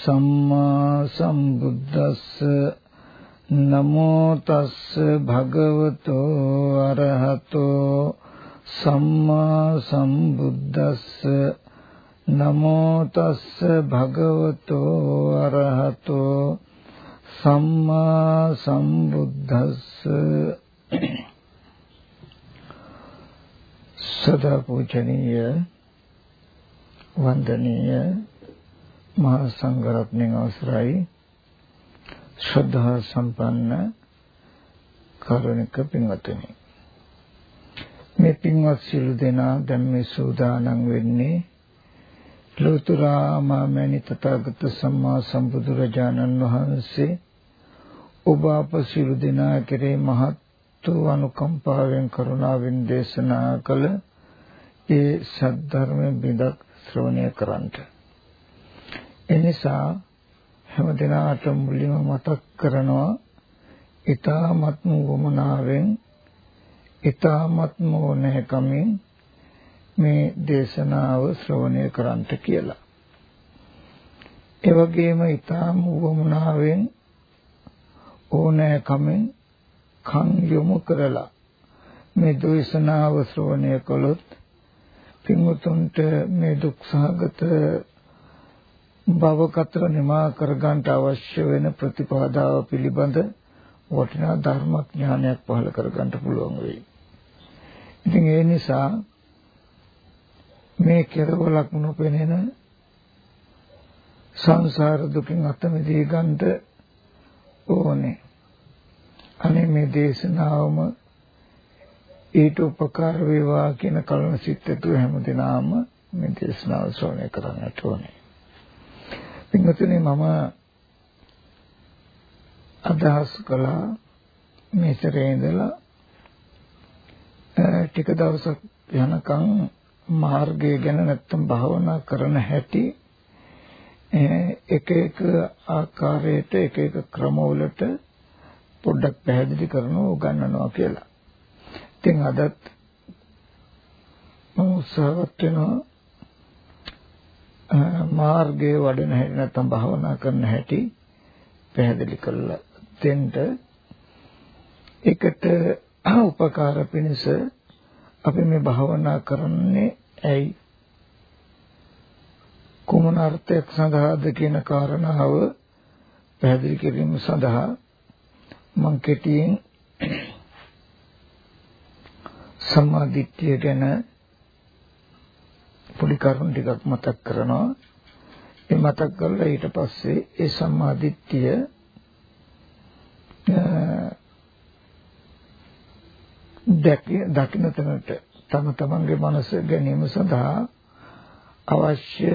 සම්මා සම්බුද්දස්ස නමෝ තස්ස භගවතු අරහතෝ සම්මා සම්බුද්දස්ස නමෝ තස්ස භගවතු අරහතෝ සම්මා සම්බුද්දස්ස සදා පූජනීය වන්දනීය මහා සංඝරත්නයන් අවසරයි ශ්‍රද්ධා සම්පන්න කරුණික පින්වත්නි මේ පින්වත් සිළු දෙනා දැන් මේ සූදානම් වෙන්නේ ලෝතර මාමණි තථාගත සම්මා සම්බුදුරජාණන් වහන්සේ ඔබ අප සිළු දෙනා කෙරේ මහත් වූ අනුකම්පාවෙන් කරුණාවෙන් දේශනා කළ ඒ සද්ධර්ම බිඳක් ශ්‍රවණය කරන්ට. එනිසා හැම දිනාටම මුලින්ම මතක් කරනවා ඊ타ත්ම වමනාවෙන් ඊ타ත්ම නැකමින් මේ දේශනාව ශ්‍රවණය කරන්ට කියලා. ඒ වගේම ඊ타ම වමනාවෙන් ඕනෑකමින් කන් යොමු කරලා මේ දේශනාව ශ්‍රවණය කළොත් පින්වතුන්ට මේ දුක්සහගත භව කතර නිමා කරගන්න අවශ්‍ය වෙන ප්‍රතිපදාව පිළිබඳ වටිනා ධර්මඥානයක් පහළ කරගන්න පුළුවන් වෙයි. ඉතින් ඒ නිසා මේ කෙරවලක් නොපෙනෙන සංසාර දුකින් අත මිදී ගන්නට ඕනේ. අනේ මේ දේශනාවම ඊට උපකාර වේවා කියන කලන සිත් ඇතුව හැමදෙනාම මේ දේශනාව ශ්‍රවණය කරන්නට ඕනේ. පින්වතුනි මම අදහස් කළා මේතරේ ඉඳලා ටික දවසක් යනකම් මාර්ගය ගැන නැත්තම් භාවනා කරන හැටි එක එක ආකාරයට එක එක ක්‍රමවලට පොඩ්ඩක් පැහැදිලි කරනවා උගන්වනවා කියලා. ඉතින් අදත් මම උත්සාහවත් වෙනවා මාර්ගයේ වඩන හැටි නැත්නම් භාවනා කරන හැටි පැහැදිලි කරලා දෙන්න. එකට උපකාර පිණිස අපි මේ භාවනා කරන්නේ ඇයි? කුමන අර්ථයක් සඳහාද කියන කාරණාව පැහැදිලි කිරීම සඳහා මම කෙටියෙන් සම්මාදිට්ඨිය ගැන පොඩි කරුණු ටිකක් මතක් කරනවා. ඒ මතක් කරලා ඊට පස්සේ ඒ සම්මාදිට්ඨිය දකින්න තැනට තම තමන්ගේ මනස ගැනීම සඳහා අවශ්‍ය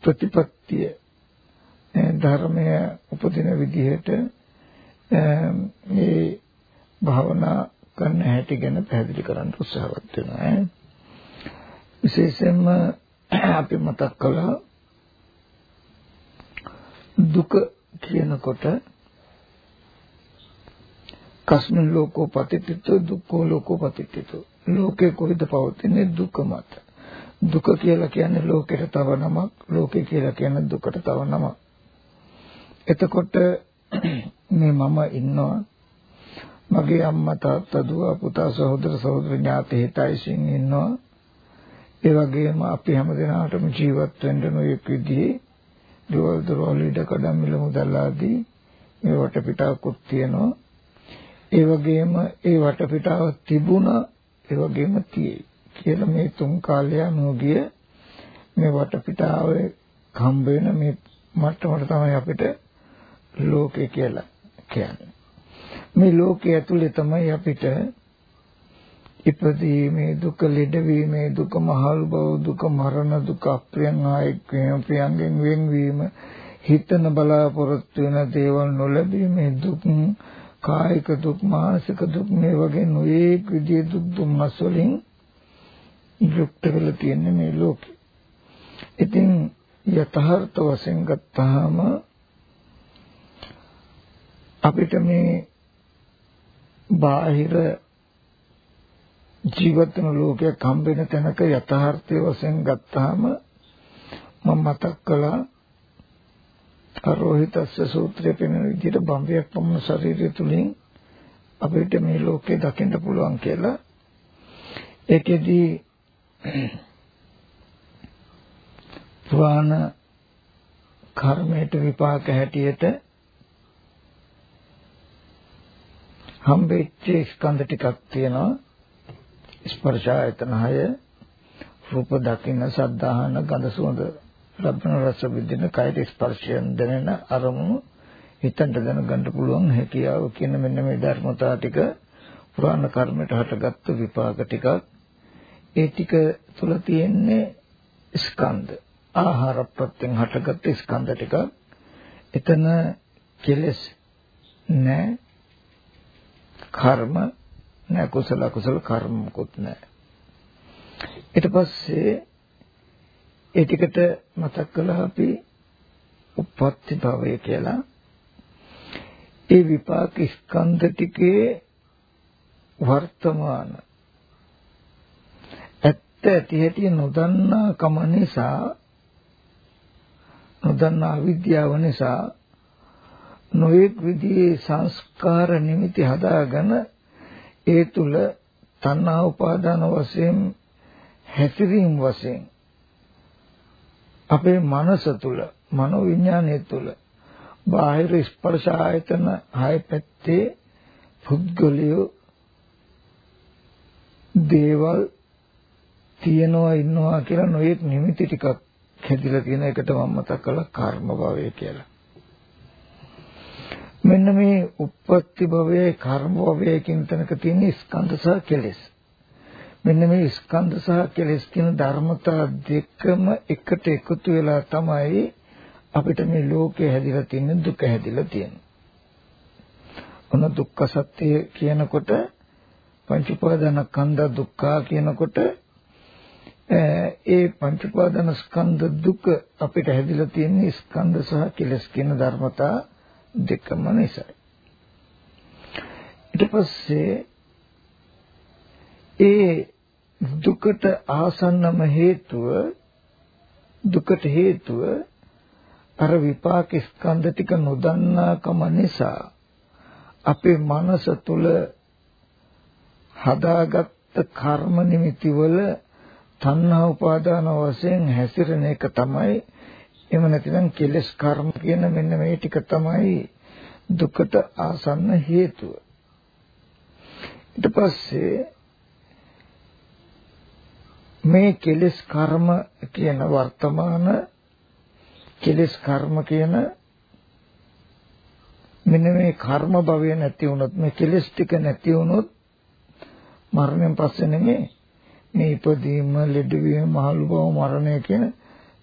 ප්‍රතිපත්තිය ධර්මය උපදින විදිහට මේ භාවනා කරන්න හැටි ගැන පැහැදිලි කරන්න උත්සාහවත් වෙනවා. විශේෂයෙන්ම අපි මතක් කළා දුක කියනකොට කස්මින් ලෝකෝ පතිතිතෝ දුක්ඛෝ ලෝකෝ පතිතිතෝ ලෝකේ කොයිද පවතින්නේ? දුක මත. දුක කියලා කියන්නේ ලෝකෙට තව නමක් ලෝකේ කියලා කියන්නේ දුකට තව නමක්. එතකොට මේ මම ඉන්නවා. මගේ අම්මා තාත්තා දුව පුතා සහෝදර සහෝදර ඥාති හිතයිසින් ඉන්නවා. ඒ වගේම අපි හැමදෙනාටම ජීවත් වෙන්න නොයෙක් විදිහේ දවල් දරවල් ඉඩ කඩම් මිල මුදල් ආදී මේ වටපිටාවකුත් තියෙනවා ඒ වගේම ඒ වටපිටාව තිබුණා ඒ වගේම තියෙයි කියලා මේ තුන් කාලය නොගිය මේ වටපිටාවේ හම්බ වෙන මේ මට්ටමට තමයි අපිට ලෝකේ කියලා කියන්නේ. මේ ලෝකයේ ඇතුලේ තමයි අපිට ඉපදීමේ දුක ලෙඩවීමේ දුක මහලු බව දුක මරණ දුක අප්‍රියන් ආයෙක් ප්‍රියංගෙන් වෙන්වීම හිතන බලාපොරොත්තු වෙන දේවල් නොලැබීමේ දුක් කායික දුක් මානසික දුක් මේ වගේ නොයේක් විදිහේ දුක් දුම්නස් වලින් යුක්ත වෙලා තියෙන මේ ලෝකෙ. ඉතින් යථාර්ථ වශයෙන් ගත්තාම අපිට මේ බාහිර ජීවත් වෙන ලෝකයක් හම්බෙන තැනක යථාර්ථය වශයෙන් ගත්තාම මම මතක් කළා අරෝහිතස්ස සූත්‍රයේ පෙනෙන විදිහට බම්බයක් පමණ ශරීරය තුලින් අපිට මේ ලෝකේ දකින්න පුළුවන් කියලා. ඒකෙදී පුරාණ කර්මයට විපාක හැටියට හම්බෙච්ච ස්කන්ධ ටිකක් තියෙනවා. ස්පර්ශ ආයතන 6 රූප දකින්න සද්ධාහන ගඳ සුවඳ ලබන රස විඳින කායික ස්පර්ශයෙන් දැනෙන අරමුණු හිතට දැනගන්න පුළුවන් හැකියාව කියන මෙන්න මේ ධර්මතා ටික පුරාණ කර්මයට හටගත්තු විපාක ටිකක්. ඒ ටික තුල තියෙන්නේ ස්කන්ධ. ආහාර ප්‍රත්‍යයෙන් හටගත්තු ස්කන්ධ ටිකක්. එතන කෙලස් නැහැ කර්ම නෑ කුසල කුසල කර්ම මොකුත් නෑ. ඊට පස්සේ ඒ ටිකට මතක් කළා අපි උප්පත්ති භවය කියලා. ඒ විපාක ස්කන්ධ ටිකේ වර්තමාන. ඇත්ත ඇති හැටි නොදන්නා කම නිසා නොදන්නා අවිද්‍යාව නිසා නොඑක් විදිහේ සංස්කාර නිමිති හදාගෙන ඒ තුල තණ්හා උපාදාන වශයෙන් හැසිරීම වශයෙන් අපේ මනස තුල මනෝ විඥානය තුල බාහිර ස්පර්ශ ආයතන හය පැත්තේ පුද්ගලියෝ දේවල් තියනවා ඉන්නවා කියලා නොයෙක් නිමිති ටිකක් හැදිලා තියෙන එකට මම මතක් කළා කර්ම භවය කියලා. මෙන්න මේ උප්පත්ති භවයේ කර්ම භවයේ කියන තැනක තියෙන ස්කන්ධ සහ කෙලෙස්. මෙන්න මේ ස්කන්ධ සහ කෙලෙස් කියන ධර්මතා දෙකම එකට එකතු වෙලා තමයි අපිට මේ ලෝකේ හැදිලා තියෙන දුක හැදිලා තියෙන්නේ. ඔන්න දුක්ඛ සත්‍ය කියනකොට පංච උපාදානස්කන්ධ දුක්ඛ කියනකොට ඒ පංච උපාදානස්කන්ධ දුක අපිට හැදිලා තියෙන ස්කන්ධ සහ කෙලෙස් කියන ධර්මතා දෙකම නිසායි. ඊට පස්සේ ඒ දුකට ආසන්නම හේතුව දුකට හේතුව අර විපාක ස්කන්ධ ටික නොදන්නාකම නිසා අපේ මනස තුල හදාගත්ත කර්ම නිමිති වල තණ්හා උපාදාන වශයෙන් හැසිරෙන එක තමයි එහෙම නැතිනම් කෙලස් කර්ම කියන මෙන්න මේ ටික තමයි දුකට ආසන්න හේතුව. ඊට පස්සේ මේ කෙලස් කර්ම කියන වර්තමාන කෙලස් කර්ම කියන මෙන්න මේ කර්ම භවය නැති වුණොත් මේ කෙලස් ටික නැති වුණොත් මරණයෙන් පස්සේ නෙමෙයි මේ ඉපදීම ලෙඩවීම මහලු බව මරණය කියන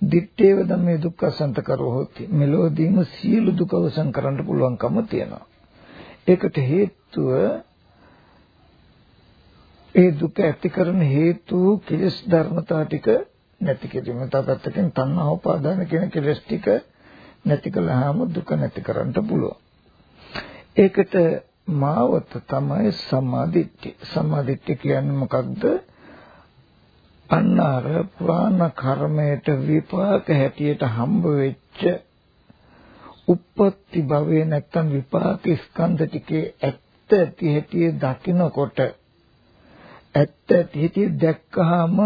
දිත්තේව ධම්මේ දුක්ඛසන්ත කරෝහොති මෙලොවදීම සියලු දුක අවසන් කරන්න පුළුවන්කම තියෙනවා ඒකට හේතුව ඒ දුක ඇති කරන හේතු කෙලස් ධර්මතා ටික නැති කිරීම. තවපැත්තකින් තණ්හා උපාදාන කියන කෙලස් ටික නැති කළාම දුක නැති කරන්න පුළුවන්. ඒකට මාවත තමයි සම්මාදිට්ඨි. සම්මාදිට්ඨි කියන්නේ මොකක්ද? අන්නාර පුරාණ කර්මයට විපාක හැටියට හම්බ වෙච්ච උප්පත්ති භවයේ නැත්තම් විපාක ස්කන්ධ ටිකේ ඇත්ත ඇති හැටි දකිනකොට ඇත්ත ඇති දැක්කහම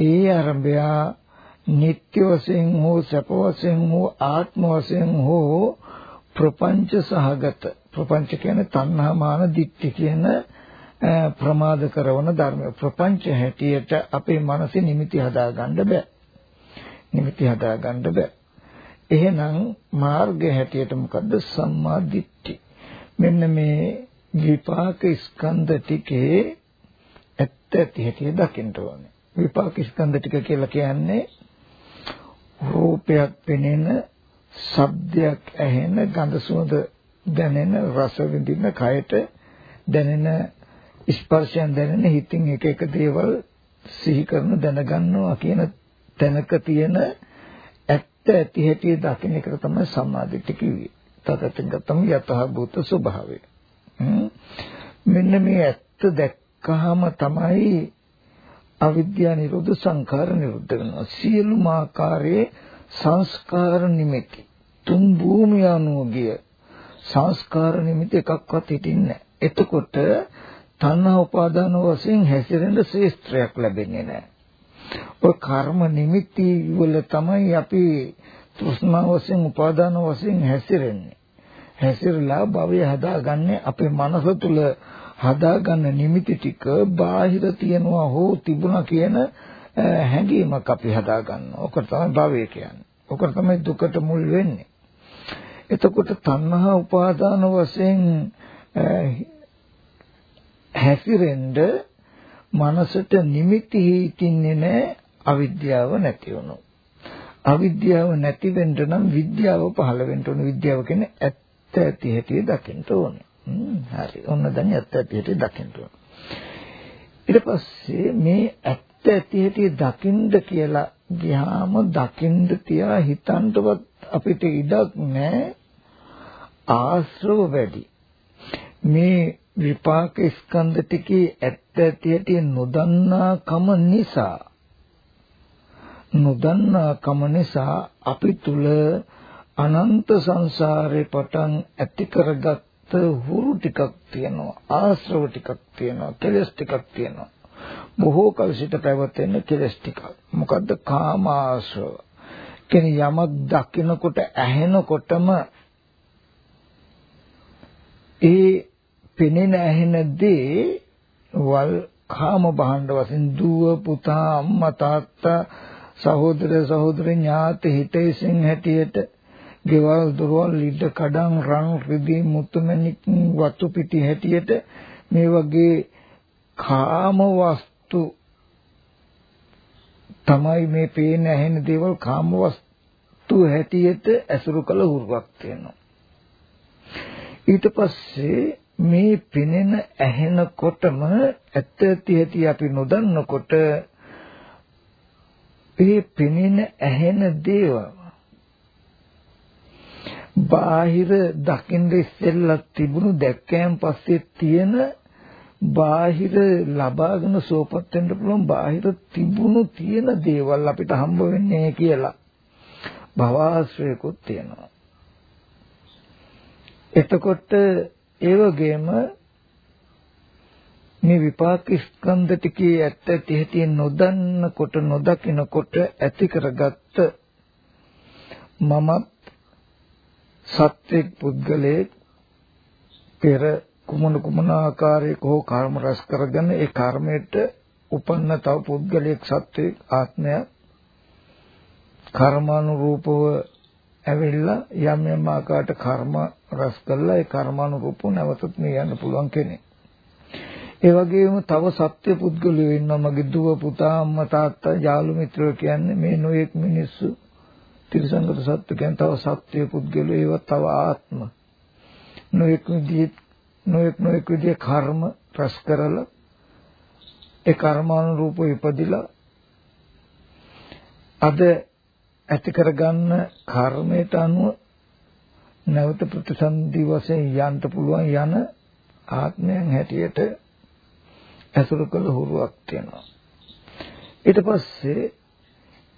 ඒ අරඹයා නিত্য වශයෙන් හෝ සැප වශයෙන් හෝ ආත්ම වශයෙන් හෝ ප්‍රපංච සහගත ප්‍රපංච කියන්නේ තණ්හා මාන දික්ටි කියන ප්‍රමාද කරන ධර්ම ප්‍රපංච හැටියට අපේ මනසේ නිමිති හදාගන්න බෑ. නිමිති හදාගන්න බෑ. එහෙනම් මාර්ගය හැටියට මොකද්ද? සම්මා දිට්ඨි. මෙන්න මේ විපාක ස්කන්ධ ටිකේ ඇත්ත ඇති හැටි දකින්න ඕනේ. විපාක ස්කන්ධ ටික කියලා කියන්නේ රූපයක් පෙනෙන, ශබ්දයක් ඇහෙන, ගඳ සුවඳ දැනෙන, රස විඳින, කයට දැනෙන ස්පර්ශයන් දැනෙන හිතින් එක එක දේවල් සිහි කරන දැනගන්නවා කියන තැනක තියෙන ඇත්ත ඇති හැටි දකින්න එක තමයි සම්මාදිට්ඨිය කිව්වේ. තකතින් ගත්තම යතහ භූත ස්වභාවය. මෙන්න මේ ඇත්ත දැක් දැක්කහම තමයි අවිද්‍යා නිරෝධ සංඛාර නිරුද්ධ වෙනවා. සියලුම ආකාරයේ සංස්කාර නිමිති තුන් භූමිය අනුගිය සංස්කාර නිමිති එකක්වත් හිටින්නේ එතකොට තණ්හා උපාදාන වශයෙන් හැසිරෙන්න ශ්‍රේෂ්ඨයක් ලැබෙන්නේ නැහැ. ඔය කර්ම නිමිති වල තමයි අපි තෘෂ්ණා වශයෙන් උපාදාන වශයෙන් හැසිරෙන්නේ. හැසිරලා භවය හදාගන්නේ අපේ මනස තුල හදාගන්න නිමිති ටික බාහිර තියනවා හෝ තිබුණා කියන හැඟීමක් අපි හදාගන්නවා. ඔක තමයි භවය කියන්නේ. ඔක තමයි දුකට මුල් වෙන්නේ. එතකොට තණ්හා උපාදාන වශයෙන් හැසිරෙන්න මනසට නිමිති හිතින්නේ නැහැ අවිද්‍යාව නැති වුණොත්. අවිද්‍යාව නැති වෙන්න නම් විද්‍යාව පහළ වෙන්න ඕන. විද්‍යාව කියන්නේ ඇත්ත ඇති හැටි දකින්න ඕනේ. හරි. ඔන්න දැන් ඇත්ත ඇති හැටි දකින්න ඕනේ. ඊට පස්සේ මේ ඇත්ත ඇති හැටි දකින්න කියලා ගියාම දකින්න තියා හිතන්නවත් අපිට ඉඩක් නැහැ. ආශ්‍රව වැඩි. මේ විපාක ස්කන්ධ ටිකේ ඇත්ත ඇති හැටි නොදන්නා කම නිසා. නොදන්නා කම නිසා අපි තුල අනන්ත සංසාරේ පටන් ඇති කරගත්ත හුරු ටිකක් තියෙනවා. ආශ්‍රව ටිකක් තියෙනවා. කෙලස් ටිකක් තියෙනවා. බොහෝ කල සිට පැවතෙන කෙලස් ටිකක්. මොකද්ද? කාම ආශ්‍රව කියන්නේ යමක් දකිනකොට ඇහෙනකොටම ඒ පෙනෙන ඇහෙන දේ වල් කාම භාණ්ඩ වශයෙන් දුව පුතා අම්මා තාත්තා සහෝදර සහෝදරි ඥාති හිතේසින් හැටියට ගෙවල් දොරවල් ඉඩ කඩන් රන් රිදී මුතුමැණික් වතු පිටි හැටියට මේ වගේ කාම වස්තු තමයි මේ පේන ඇහෙන දේවල් කාම වස්තු හැටියට ඇසුරු කළ හුරුවක් තියෙනවා. ඊට පස්සේ මේ පෙනෙන ඇහෙනකොටම ඇත්ත ඇති ඇති අපි නොදන්නකොට ඒ පෙනෙන ඇහෙන දේවල් බාහිර දකින්න ඉස්සෙල්ලා තිබුණු දැක්කයන් පස්සේ තියෙන බාහිර ලබාගෙන සෝපත් වෙන්න පුළුවන් බාහිර තිබුණු තියෙන දේවල් අපිට හම්බ වෙන්නේ කියලා භවආශ්‍රයකුත් තියෙනවා. එතකොට ඒ වගේම මේ විපාක ස්කන්ධ ටිකේ ඇත්ත ඇති නොදන්නකොට නොදකිනකොට ඇති කරගත්ත මමත් සත්‍යෙක් පුද්ගලයෙක් පෙර කුමන කුමන ආකාරයක හෝ කර්ම රැස් කරගෙන ඒ කර්මයට උපන්න තව පුද්ගලයෙක් සත්‍යෙක් ආත්මයක් කර්මානුරූපව ඇවිල්ලා යම් යම් ආකාරයට කර්ම රැස් කළා. ඒ කර්මානුරූපව නැවතත් මේ යන්න පුළුවන් කෙනෙක්. ඒ වගේම තව සත්‍ය පුද්ගලයෝ ඉන්නවා. මගේ දුව පුතා අම්මා තාත්තා යාළු මිත්‍රයෝ කියන්නේ මේ නොයෙක් මිනිස්සු තිරසංගත සත්‍ය කියන්නේ තව සත්‍ය පුද්ගලයෝ. ඒවා තව ආත්ම. නොයෙක් විදිහේ නොයෙක් නොයෙක් විදිහේ කර්ම රැස් කරලා ඒ කර්මානුරූපව ඉපදිලා අද ඇති කරගන්න කර්මයට අනුව නැවත ප්‍රතිසන්දි වශයෙන් යන්න පුළුවන් යන ආත්මයන් හැටියට ඇසුරු කළ හුරුවක් තියෙනවා. ඊට පස්සේ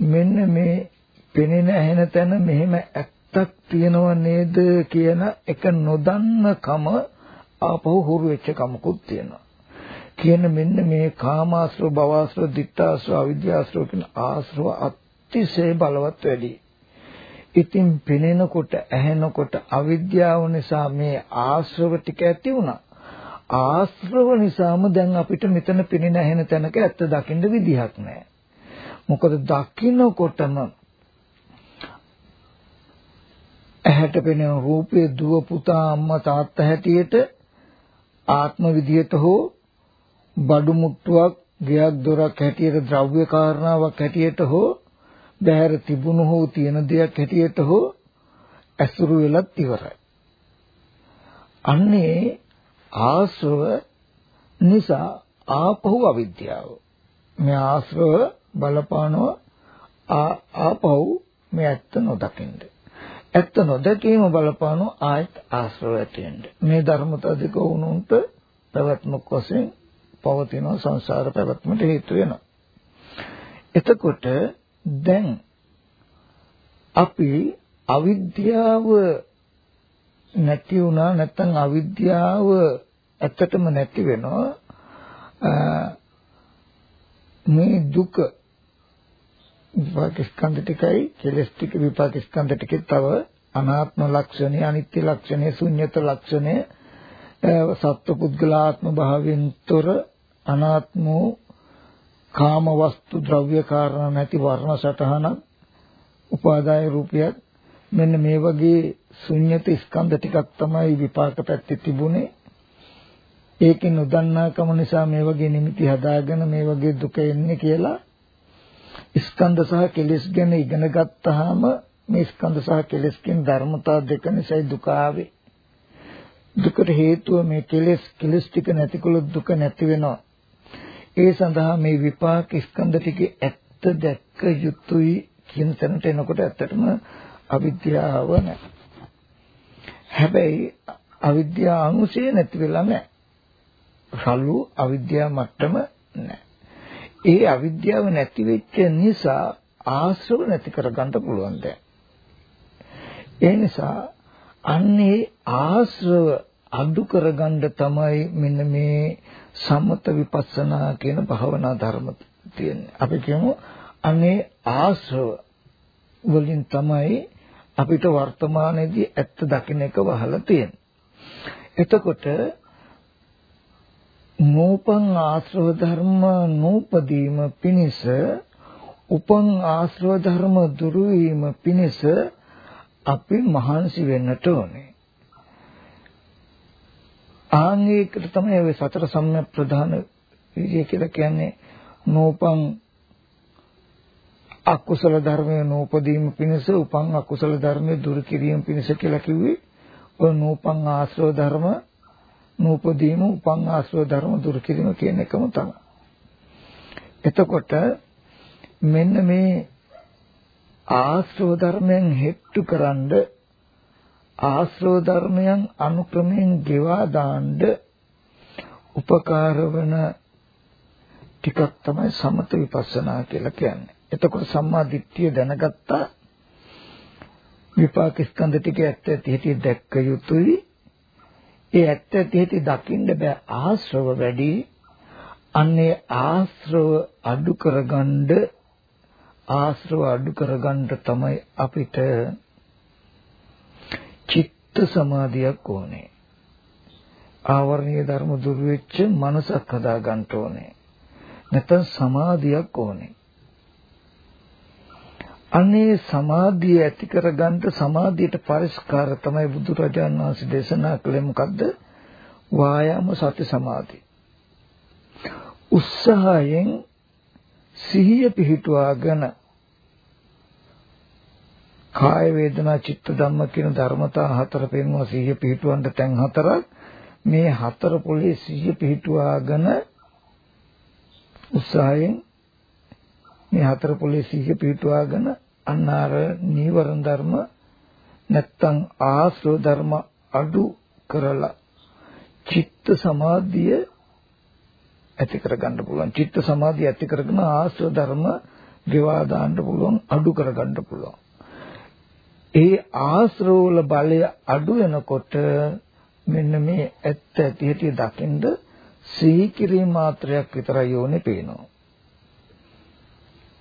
මෙන්න මේ පෙනෙන ඇහෙන තැන මෙහෙම ඇත්තක් තියෙනව නේද කියන එක නොදන්නකම ආපහු හුරු වෙච්ච කමකුත් තියෙනවා. කියන මෙන්න මේ කාමාශ්‍රව භවශ්‍රව ditthාශ්‍රව අවිද්‍යාශ්‍රව කියන ආශ්‍රව අතිශය බලවත් වැඩි. ඉතින් පෙනෙනකොට ඇහෙනකොට අවිද්‍යාව නිසා මේ ආශ්‍රව ටික ඇති වුණා. ආශ්‍රව නිසාම දැන් අපිට මෙතන පෙනෙන ඇහෙන තැනක ඇත්ත දකින්න විදිහක් නැහැ. මොකද දකින්නකොටම ඇහැට පෙනෙන රූපේ දුව පුතා අම්මා තාත්තා හැටියට ආත්ම විදියට හෝ බඩු මුට්ටුවක් ගයක් දොරක් හැටියට ද්‍රව්‍ය කාරණාවක් හැටියට හෝ බහැර තිබුණු හෝ තියෙන දෙයක් හැටියට හෝ ඇසුරු වෙලත් ඉවරයි. අන්නේ ආශ්‍රව නිසා ආපහු අවිද්‍යාව. මේ ආශ්‍රව බලපානව ආපහු මේ ඇත්ත නොදකින්ද. ඇත්ත නොදකීම බලපානව ආයත් ආශ්‍රව ඇතිවෙන්න. මේ ධර්මතා දෙක වුණුන්ට පැවැත්මක් වශයෙන් පවතින සංසාර පැවැත්මට හේතු වෙනවා. එතකොට දැන් අපි අවිද්‍යාව නැති වුණා නැත්නම් අවිද්‍යාව ඇත්තටම නැති වෙනවා. මේ දුක විපාක ස්කන්ධ ටිකයි කෙලස් ටික විපාක ස්කන්ධ ටිකේ තව අනාත්ම ලක්ෂණය අනිත්‍ය ලක්ෂණය ශුන්්‍යත ලක්ෂණය සත්ව පුද්ගලාත්ම භාවයෙන් තොර අනාත්ම කාම වස්තු ද්‍රව්‍ය කාරණා නැති වර්ණ සටහනක් උපාදාය රූපයක් මෙන්න මේ වගේ ශුන්්‍යත ස්කන්ධ ටිකක් තමයි විපාක පැත්තේ තිබුණේ ඒකේ නොදන්නාකම නිසා මේ වගේ නිමිති හදාගෙන මේ වගේ දුක එන්නේ කියලා ස්කන්ධ සහ කෙලෙස් ගැන ඉගෙන ගත්තාම මේ ස්කන්ධ සහ කෙලෙස් කියන ධර්මතා දෙක නිසායි දුක ආවේ. දුකට හේතුව මේ කෙලෙස් කෙලෙස් ටික නැතිකොලොත් දුක නැති වෙනවා. ඒ සඳහා මේ විපාක ස්කන්ධ ටිකේ ඇත්ත දැක්ක යුතුයි කියන තැනට එනකොට ඇත්තටම අවිද්‍යාව නැහැ. හැබැයි අවිද්‍යාව අංශය නැති වෙලා නැහැ. සල්ලු අවිද්‍යාව මට්ටම නැහැ. ඒ අවිද්‍යාව නැති වෙච්ච නිසා ආශ්‍රව නැති කරගන්න පුළුවන් දැන්. ඒ නිසා අන්නේ ආශ්‍රව අඩු කරගන්න තමයි මෙන්න මේ සමත විපස්සනා කියන භාවනා ධර්ම තියෙන්නේ. අපි කියමු අනේ ආශ්‍රව වලින් තමයි අපිට වර්තමානයේදී ඇත්ත දකින්න එක වහලා තියෙන්නේ. එතකොට නූපන් ආශ්‍රව ධර්ම නූපදීම පිණිස උපන් ආශ්‍රව ධර්ම දුරු වීම පිණිස අපි මහන්සි වෙන්නට ඕනේ. ආංගිකට තමයි ඔය සතර සම්‍යක් ප්‍රධාන විදිය කියලා කියන්නේ නූපන් අකුසල ධර්මයේ නූපදීම පිණිස උපන් අකුසල ධර්මයේ දුරු කිරීම පිණිස කියලා කිව්වේ ඔය නූපන් ආශ්‍රව ධර්ම නූපදීම උපන් ආශ්‍රව ධර්ම දුරු කිරීම කියන එකම තමයි. එතකොට මෙන්න මේ ආශ්‍රව ධර්මයන් හෙට්ටු කරන්ඩ ආශ්‍රව ධර්මයන් අනුක්‍රමයෙන් ගෙවා දාන්න උපකාර වන ටිකක් තමයි සමත විපස්සනා කියලා කියන්නේ. එතකොට සම්මා දිට්ඨිය දැනගත්තා. විපාක ස්කන්ධ ටික ඇත්ත ඇති දැක්ක යුතුයි. ඒ ඇත්ත ඇති දකින්න බෑ ආශ්‍රව වැඩි. අන්නේ ආශ්‍රව අඩු කරගන්න ආශ්‍රව අඩු කරගන්න තමයි අපිට චිත්ත සමාධියක් ඕනේ ආවරණීය ධර්ම දුර වෙච්ච මනසක් හදා ගන්න ඕනේ නැත්නම් සමාධියක් ඕනේ අනේ සමාධිය ඇති කරගන්න සමාධියට පරිස්කාර තමයි බුදුරජාණන් වහන්සේ දේශනා කළේ මොකද්ද? වායාම සති සමාධි. උත්සාහයෙන් සිහිය පිහිටුවාගෙන කාය වේදනා චිත්ත ධම්ම කියන ධර්මතා හතර පෙන්වන සිහිය පිහිටුවන්න තැන් හතරක්. මේ හතර පොලේ සිහිය පිහිටුවාගෙන උත්සාහයෙන් මේ හතර පොලේ සිහිය පිටුවාගෙන අන්න අර නීවරණ ධර්ම නැත්තම් ආශ්‍රව ධර්ම අඩු කරලා චිත්ත සමාධිය ඇති කරගන්න පුළුවන්. චිත්ත සමාධිය ඇති කරගෙන ආශ්‍රව ධර්ම ගෙවා දාන්න පුළුවන් අඩු කරගන්න පුළුවන්. ඒ ආශ්‍රව වල බලය අඩු වෙනකොට මෙන්න මේ ඇත්ත ඇති හැටි දකින්ද සිහි කිරීම මාත්‍රයක් විතරයි යෝනේ පේනවා.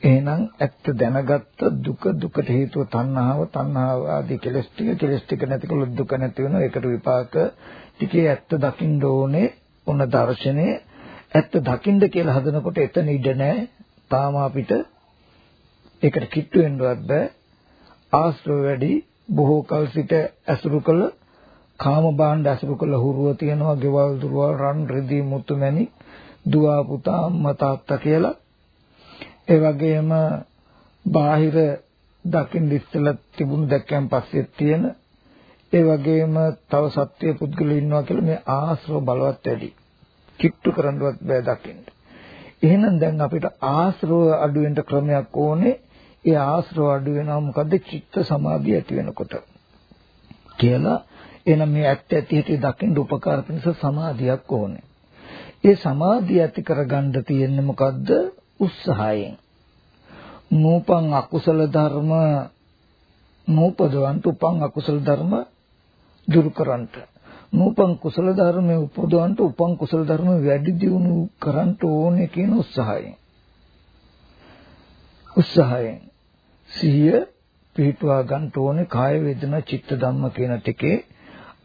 එහෙනම් ඇත්ත දැනගත්ත දුක දුකට හේතුව තණ්හාව තණ්හාව ආදී කෙලස් ටික කෙලස් ටික නැතිකොල දුක නැති වෙනවා. ඒකට විපාක ටිකේ ඇත්ත දකින්න ඕනේ උන දර්ශනේ ඇත්ත දකින්න කියලා හදනකොට එතන ඉඩ නැහැ. තාම අපිට ඒකට කිට්ටු වෙන්නවත් බෑ. ආශ්‍රව වැඩි බොහෝ කල සිට ඇසුරු කළ කාම භාණ්ඩ ඇසුරු කළ හුරුව තියනවා ගෙවල් දුරවල් රන් රිදී මුතු මැණික් දුව පුතා අම්මා තාත්තා කියලා ඒ වගේම බාහිර දකින්න ඉස්සෙල්ලා තිබුණු දැක්කයන් පස්සේ තියෙන ඒ වගේම තව සත්‍ය පුද්ගලයෝ ඉන්නවා කියලා මේ ආශ්‍රව බලවත් වැඩි. කිට්ටු කරන්නවත් බෑ දකින්න. එහෙනම් දැන් අපිට ආශ්‍රව අඩු වෙන්න ක්‍රමයක් ඕනේ. ඒ ආශ්‍රව අඩු වෙනවා මොකද චිත්ත සමාධිය ඇති වෙනකොට. කියලා එහෙනම් මේ ඇත්ත ඇති ඇති දකින්න උපකාර පිණිස සමාධියක් ඕනේ. ඒ සමාධිය ඇති කරගන්න තියෙන්නේ මොකද්ද? උත්සාහයෙන්. නූපං අකුසල ධර්ම නූපදවන්ට උපං අකුසල ධර්ම දුරු කරන්ට. නූපං කුසල ධර්මයේ උපදවන්ට උපං කුසල ධර්ම වැඩි දියුණු කරන්ට ඕනේ කියන උත්සාහයෙන්. උත්සාහයෙන් සිහිය පිහිටුවා ගන්න ඕනේ. කාය වේදනා චිත්ත ධම්ම කියන ටිකේ.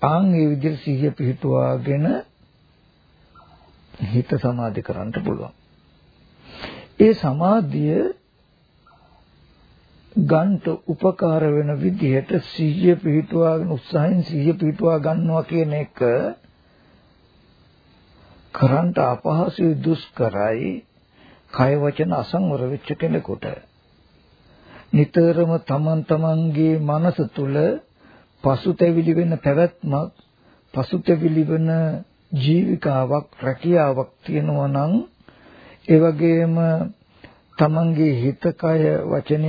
ආන් ඒ විදිහට සිහිය පිහිටුවාගෙන හිත සමාධි කරන්න පුළුවන්. ඒ සමාධිය ගන්ට උපකාර වෙන විදිහට සිහිය පිහිටුවාගෙන උත්සාහයෙන් සිහිය පිහිටුවා ගන්නවා කියන එක කරන්ට අපහසු දුෂ්කරයි. කය වචන අසංවර වෙච්ච කෙනෙකුට. නිතරම තමන් තමන්ගේ මනස තුල පසුතැවිලි වෙන පැවැත්මක් පසුතැවිලි වෙන ජීවිකාවක් රැකියාවක් තියෙනවා නම් ඒ වගේම තමන්ගේ හිත කය වචනය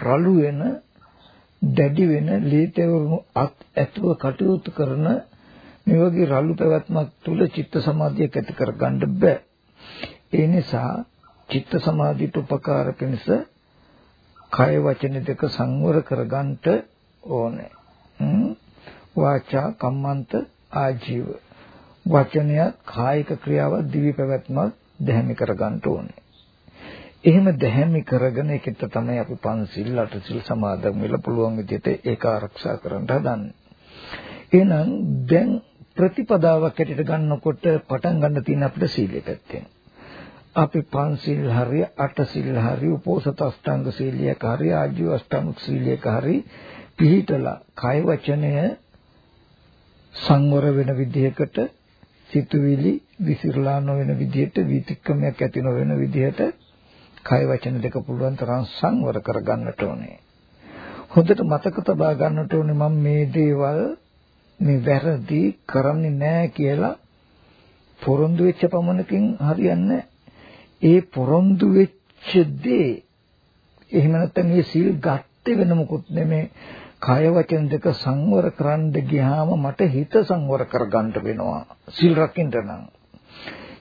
රළු වෙන දැඩි වෙන ලීතේවුණු අත් ඇතුව කටයුතු කරන මේ වගේ රළු පැවැත්මක් තුල චිත්ත සමාධියක් ඇති කරගන්න බෑ. ඒ නිසා චිත්ත සමාධියට උපකාර පිණිස කය වචන දෙක සංවර කරගන්නට ඕනේ. වාචා කම්මන්ත ආජීව වචනය කායික ක්‍රියාවක් දිවි පැවැත්මක් දැහැමි කරගන්න ඕනේ. එහෙම දැහැමි කරගෙන ඒකට තමයි අපි පන්සිල් අටසිල් සමාදන් වෙලා පුළුවන් විදිහට ඒක ආරක්ෂා කරන්න හදන්නේ. එහෙනම් දැන් ප්‍රතිපදාවක් ඇටියට ගන්නකොට පටන් ගන්න තියෙන අපිට සීලය පැත්තෙන්. අපි පන්සිල් හරි අටසිල් හරි උපෝසත අෂ්ටාංග සීලියක හරි ආජීව අෂ්ටාංග සීලියක හරි පිළිතලා කය වචනය සංවර වෙන විදිහකට සිතුවිලි විසිරලා නොවන විදිහට විතික්‍රමයක් ඇති නොවන විදිහට කය වචන දෙක පුළුවන් තරම් සංවර කරගන්නට ඕනේ. හොඳට මතක තබා ගන්නට ඕනේ මම මේ දේවල් මේ වැරදි කරන්නේ නැහැ කියලා පොරොන්දු වෙච්ච පමණකින් හරියන්නේ ඒ පොරොන්දු වෙච්ච දේ එහෙම නැත්නම් මේ සීල් ගත්තේ වෙන මොකුත් නෙමෙයි කය වචන දෙක සංවර කරන්න ගියාම මට හිත සංවර කරගන්න වෙනවා. සීල් රකින්න නම්.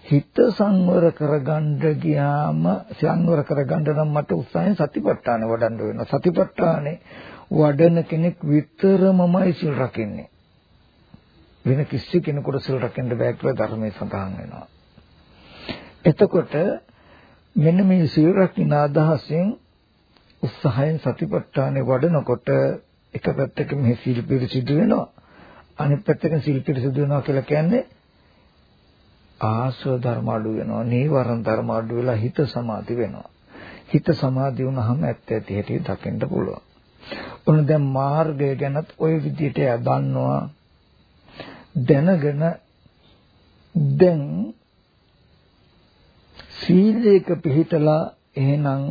හිත සංවර කරගන්න ගියාම සංවර කරගන්න නම් මට උත්සාහයෙන් සතිපට්ඨාන වඩන්න වෙනවා. සතිපට්ඨානේ වඩන කෙනෙක් විතරමමයි සීල් රකින්නේ. වෙන කිසි කෙනෙකුට සීල් රකින්න බෑ කියලා ධර්මයේ සඳහන් වෙනවා. එතකොට මෙන්න මේ සීල් රකින්න අදහසෙන් උත්සාහයෙන් සතිපට්ඨානේ වඩනකොට එක පැත්තකින් මේ සීල් පිරිසිදු වෙනවා. අනිත් පැත්තකින් සීල් පිරිසිදු වෙනවා කියලා කියන්නේ ආශ්‍රව ධර්ම අඩු වෙනවා නීවරණ ධර්ම අඩු වෙලා හිත සමාධි වෙනවා. හිත සමාධි වුණාම ඇත්ත ඇති හැටි දකින්න පුළුවන්. ඔන්න දැන් මාර්ගය ගැනත් ওই විදිහට දන්නවා දැනගෙන දැන් සීලයක පිළිතලා එහෙනම්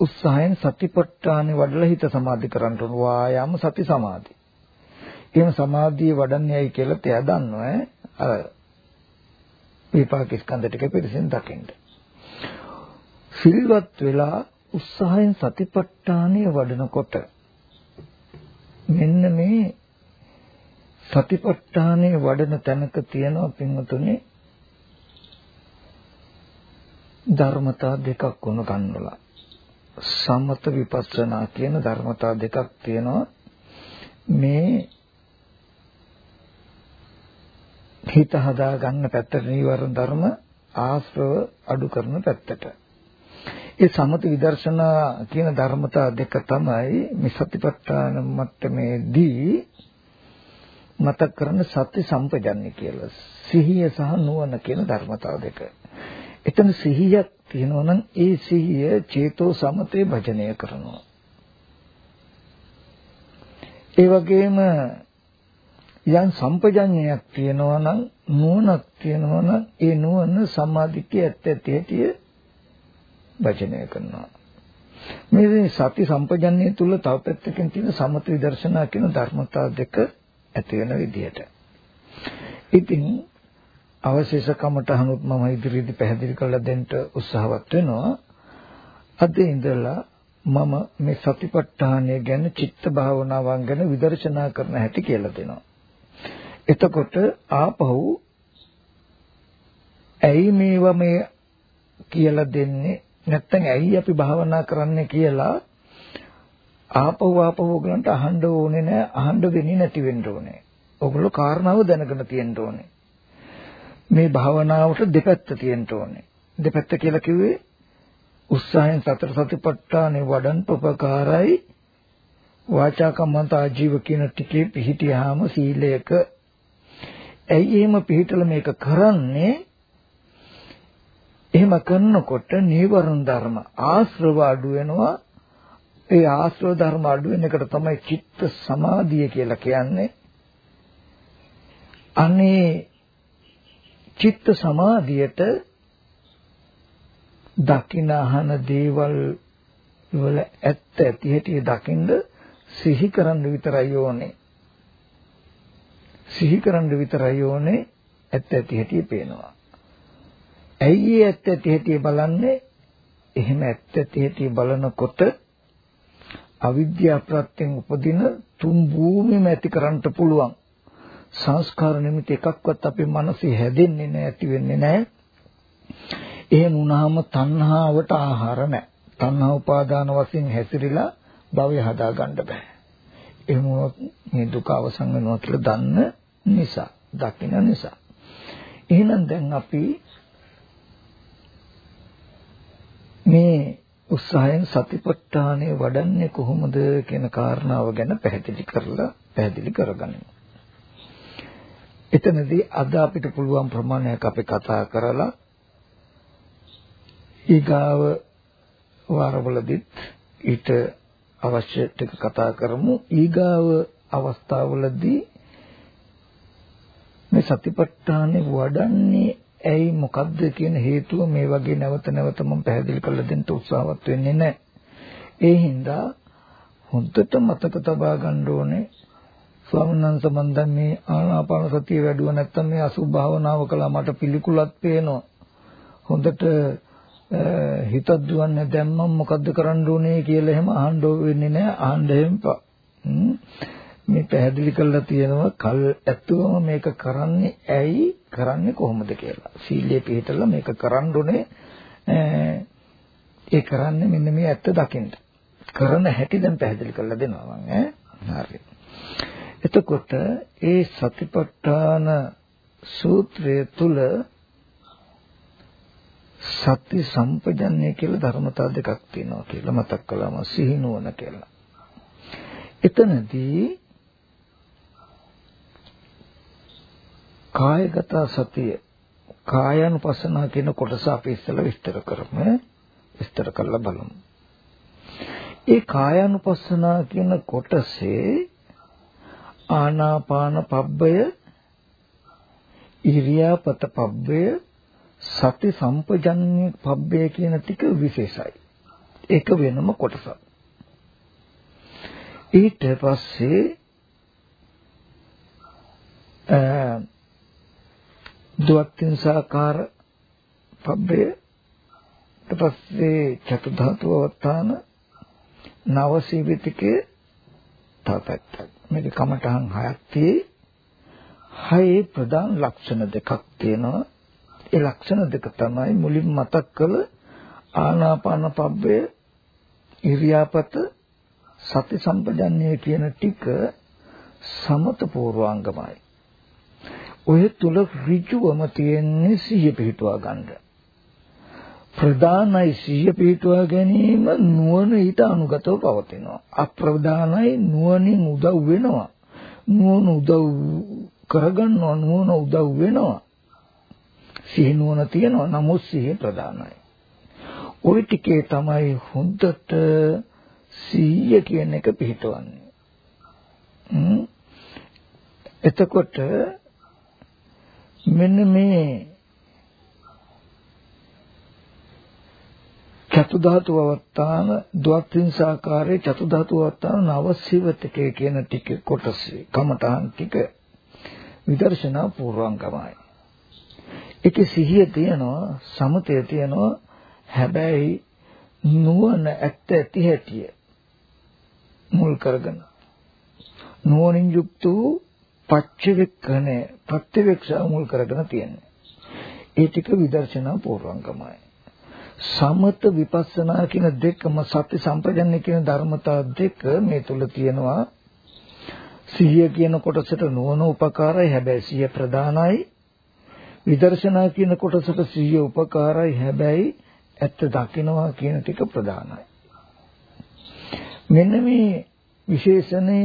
උත්සාහයෙන් සතිපට්ඨානෙ වඩලා හිත සමාධි කරන්න ඕන වායාම සති සමාධි. එහෙම සමාධිය වඩන්නේයි කියලා තෑ දන්නවා අර විපාක ස්කන්ධ ටික පිළිසින් දකින්න. සිල්වත් වෙලා උත්සාහයෙන් සතිපට්ඨානය වඩනකොට මෙන්න මේ සතිපට්ඨානය වඩන තැනක තියෙනවා පින්වතුනි ධර්මතා දෙකක් වුණ ගන්නලා. සමත විපස්සනා කියන ධර්මතා දෙකක් තියෙනවා. මේ හිත හදා ගන්න පැත්තට නීවරණ ධර්ම ආශ්‍රව අඩු කරන පැත්තට. ඒ සමත විදර්ශනා කියන ධර්මතා දෙක තමයි මේ සතිපට්ඨාන මට්ටමේදී මතක් කරන සති සම්පජන්‍ය කියලා. සිහිය සහ නුවණ කියන ධර්මතාව දෙක. එතන සිහියක් තියෙනවා නම් ඒ සිහිය චේතෝ සමතේ භජනය කරනවා. ඒ වගේම යම් සම්පජඤ්ඤයක් තියෙනවා නම් නුවණක් තියෙනවා නම් ඒ නුවණ සම්මාදිට්ඨිය ඇත්ත ඇති භජනය කරනවා. මේ සති සම්පජඤ්ඤය තුල තව පැත්තකින් තියෙන සමත විදර්ශනා කියන ධර්මතාව දෙක ඇති වෙන විදිහට. ඉතින් අවශේෂ කමටහනුත් මම ඉදිරියේදී පැහැදිලි කරලා දෙන්න උත්සාහවත් වෙනවා. අද ඉඳලා මම මේ සතිපට්ඨානය ගැන චිත්ත භාවනාවන් ගැන විදර්ශනා කරන හැටි කියලා දෙනවා. එතකොට ආපහු ඇයි මේවා මේ කියලා දෙන්නේ නැත්තම් ඇයි අපි භාවනා කරන්නේ කියලා ආපහු ආපහු ඔයගලන්ට අහන්න ඕනේ නැහැ අහන්න වෙන්නේ නැති වෙන්න ඕනේ. ඔයගොල්ලෝ කාරණාව දැනගෙන තියෙන්න ඕනේ. මේ භාවනාවට දෙපැත්ත තියෙන්න ඕනේ. දෙපැත්ත කියලා කිව්වේ උත්සාහයෙන් සතර සතිපට්ඨානේ වඩන් උපකාරයි. වාචා කම්මන්ත ආජීව කියන ටිකේ පිහිටියාම සීලයක. ඇයි එහෙම පිහිටලා මේක කරන්නේ? එහෙම කරනකොට නීවරණ ධර්ම ආශ්‍රව අඩු වෙනවා. ඒ ආශ්‍රව ධර්ම අඩු වෙන එකට තමයි චිත්ත සමාධිය කියලා කියන්නේ. අනේ චිත්ත සමාධියට දකින අහන දේවල් වල ඇත්ත ඇති හැටි දකින්ද සිහි කරන්න විතරයි ඕනේ. සිහි කරන්න විතරයි ඕනේ ඇත්ත ඇති හැටි පේනවා. ඇයි ඒ ඇත්ත ඇති හැටි බලන්නේ? එහෙම ඇත්ත ඇති හැටි බලනකොට අවිද්‍යා ප්‍රත්‍යයෙන් උපදින තුන් භූමියම ඇති කරන්න පුළුවන්. සංස්කාර නිමිති එකක්වත් අපේ මනසේ හැදෙන්නේ නැහැ, ඇති වෙන්නේ නැහැ. එහෙම වුණාම තණ්හාවට ආහාර නැහැ. තණ්හා උපාදාන වශයෙන් හැසිරීලා භවය හදා ගන්න බෑ. එහෙම වුණොත් මේ දුක අවසන් වෙනවා කියලා දන්න නිසා, දකින නිසා. එහෙනම් දැන් අපි මේ උත්සාහයෙන් සතිපට්ඨානය වඩන්නේ කොහොමද කියන කාරණාව ගැන පැහැදිලි කරලා පැහැදිලි කරගනිමු. එතනදී අද අපිට පුළුවන් ප්‍රමාණයක් අපි කතා කරලා ඊගාව වාරවලදීත් ඊට අවශ්‍ය ටික කතා කරමු ඊගාව අවස්ථාවලදී මේ සතිපට්ඨානේ වඩන්නේ ඇයි මොකද්ද කියන හේතුව මේ වගේ නැවත නැවත මම පැහැදිලි කරලා දෙන්න උත්සාහවත් වෙන්නේ නැහැ. ඒ හින්දා හොඳට මතක තබා ගන්න ඕනේ ස්වාමීන් වහන්සේ මම දැන් මේ ආනාපාන සතිය වැඩුව නැත්තම් මේ අසුභ භාවනාව කළා මට පිළිකුලක් පේනවා. හොඳට හිතක් දුවන්නේ දැන් මම මොකද්ද කරන්න ඕනේ කියලා එහෙම අහන්න වෙන්නේ නැහැ. අහන්න එහෙම මේ පැහැදිලි කරලා තියෙනවා කල් ඇතුවම මේක කරන්නේ ඇයි? කරන්නේ කොහොමද කියලා. සීලයේ පිළිතලා මේක කරන්න ඕනේ. ඒ කරන්නේ මෙන්න මේ ඇත්ත දකින්න. කරන හැටි දැන් පැහැදිලි කරලා දෙනවා මම ඈ. හරි. එතකොට ඒ සතිපට්ඨාන සූත්‍රය තුල සති සම්පජන්ණය කියලා ධර්මතා දෙකක් තියෙනවා කියලා මතක් කළාම සිහිනුවන කියලා. එතනදී කායගත සතිය කායानुපස්සනා කියන කොටස අපි ඉස්සෙල්ලා විස්තර කරමු. විස්තර කරලා බලමු. ඒ කායानुපස්සනා කියන කොටසේ ආනාපාන පබ්බය ඉරියාපත පබ්බය සති සම්පජන්‍ය පබ්බය කියන ටික විශේෂයි. ඒක වෙනම කොටසක්. ඊට පස්සේ අ දුක්ඛින්සාකාර පබ්බය ඊට පස්සේ චතුධාතු අවස්ථාන නව සීවිතිකේ තවපැත්තක්. මේක කමඨහන් හයක් tie. හයේ ප්‍රධාන ලක්ෂණ දෙකක් තියෙනවා. ඒ ලක්ෂණ දෙක තමයි මුලින් මතක් කළ ආනාපාන පබ්බය ඉරියාපත සති සම්පජන්ණය කියන ටික සමත පූර්වාංගමයි. ඔය තුල ඍජුවම තියෙන්නේ සිහිය පිහිටුවා ගන්න. ප්‍රධානයි සිහිය පිහිටුවා ගැනීම නුවණ ඊට අනුගතව පවතිනවා. අප්‍රධානයි නුවණින් උදව් වෙනවා. නුවණ උදව් කරගන්නවා නුවණ උදව් වෙනවා. සිහි නුවණ තියෙනවා නමුත් සිහිය ප්‍රධානයි. ওই ටිකේ තමයි හොඳට සිහිය කියන එක පිහිටවන්නේ. එතකොට මෙන්න මේ චතු ධාතු අවස්ථාන ද්වත්‍රිංසාකාරයේ චතු ධාතු අවස්ථාන නවසිවතකේ කියන ටික කොටසේ කමඨාන් ටික විදර්ශනා පූර්වංගමයි. ඒකේ සිහිය තියෙනවා සමතය තියෙනවා හැබැයි නුවණ ඇත්ත ඇති හැටිය මුල් කරගෙන නුවණින් යුක්ත වූ පච්චවෙක්කනේ ප්‍රත්‍යවේක්ෂා මුල් කරගෙන තියෙන්නේ ඒ ටික විදර්ශනා පූර්වංගමයි. සමත විපස්සනා කියන දෙකම සති සම්පජන්‍ය කියන ධර්මතා දෙක මේ තුල තියෙනවා. සිහිය කියන කොටසට නුවණ උපකාරයි හැබැයි සිහිය ප්‍රධානයි. විදර්ශනා කියන කොටසට සිහිය උපකාරයි හැබැයි ඇත්ත දකිනවා කියන ටික ප්‍රධානයි. මෙන්න මේ විශේෂණය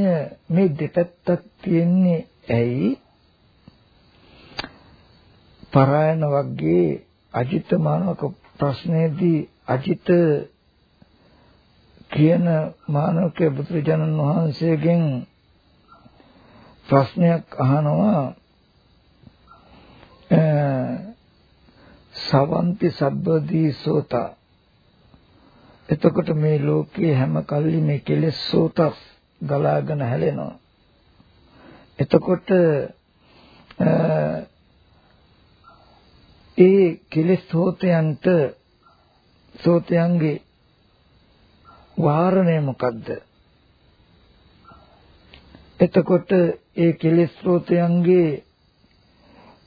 මේ දෙපැත්තක් තියෙන්නේ ඇයි? පරායන වර්ගයේ අජිත මානවක ප්‍රශ්නයේදී අජිත කියන මානවකේ බුදුරජාණන් වහන්සේගෙන් ප්‍රශ්නයක් අහනවා. සවන්ති සබ්බදී සෝතා එතකොට මේ ලෝකයේ හැම කල්ලි මේ කෙලෙස් සෝතස් ගලාගෙන හැලෙනවා. එතකොට ඒ කෙලෙස් සෝතයන්ට සෝතයන්ගේ වාරණය මොකද්ද? එතකොට ඒ කෙලෙස් සෝතයන්ගේ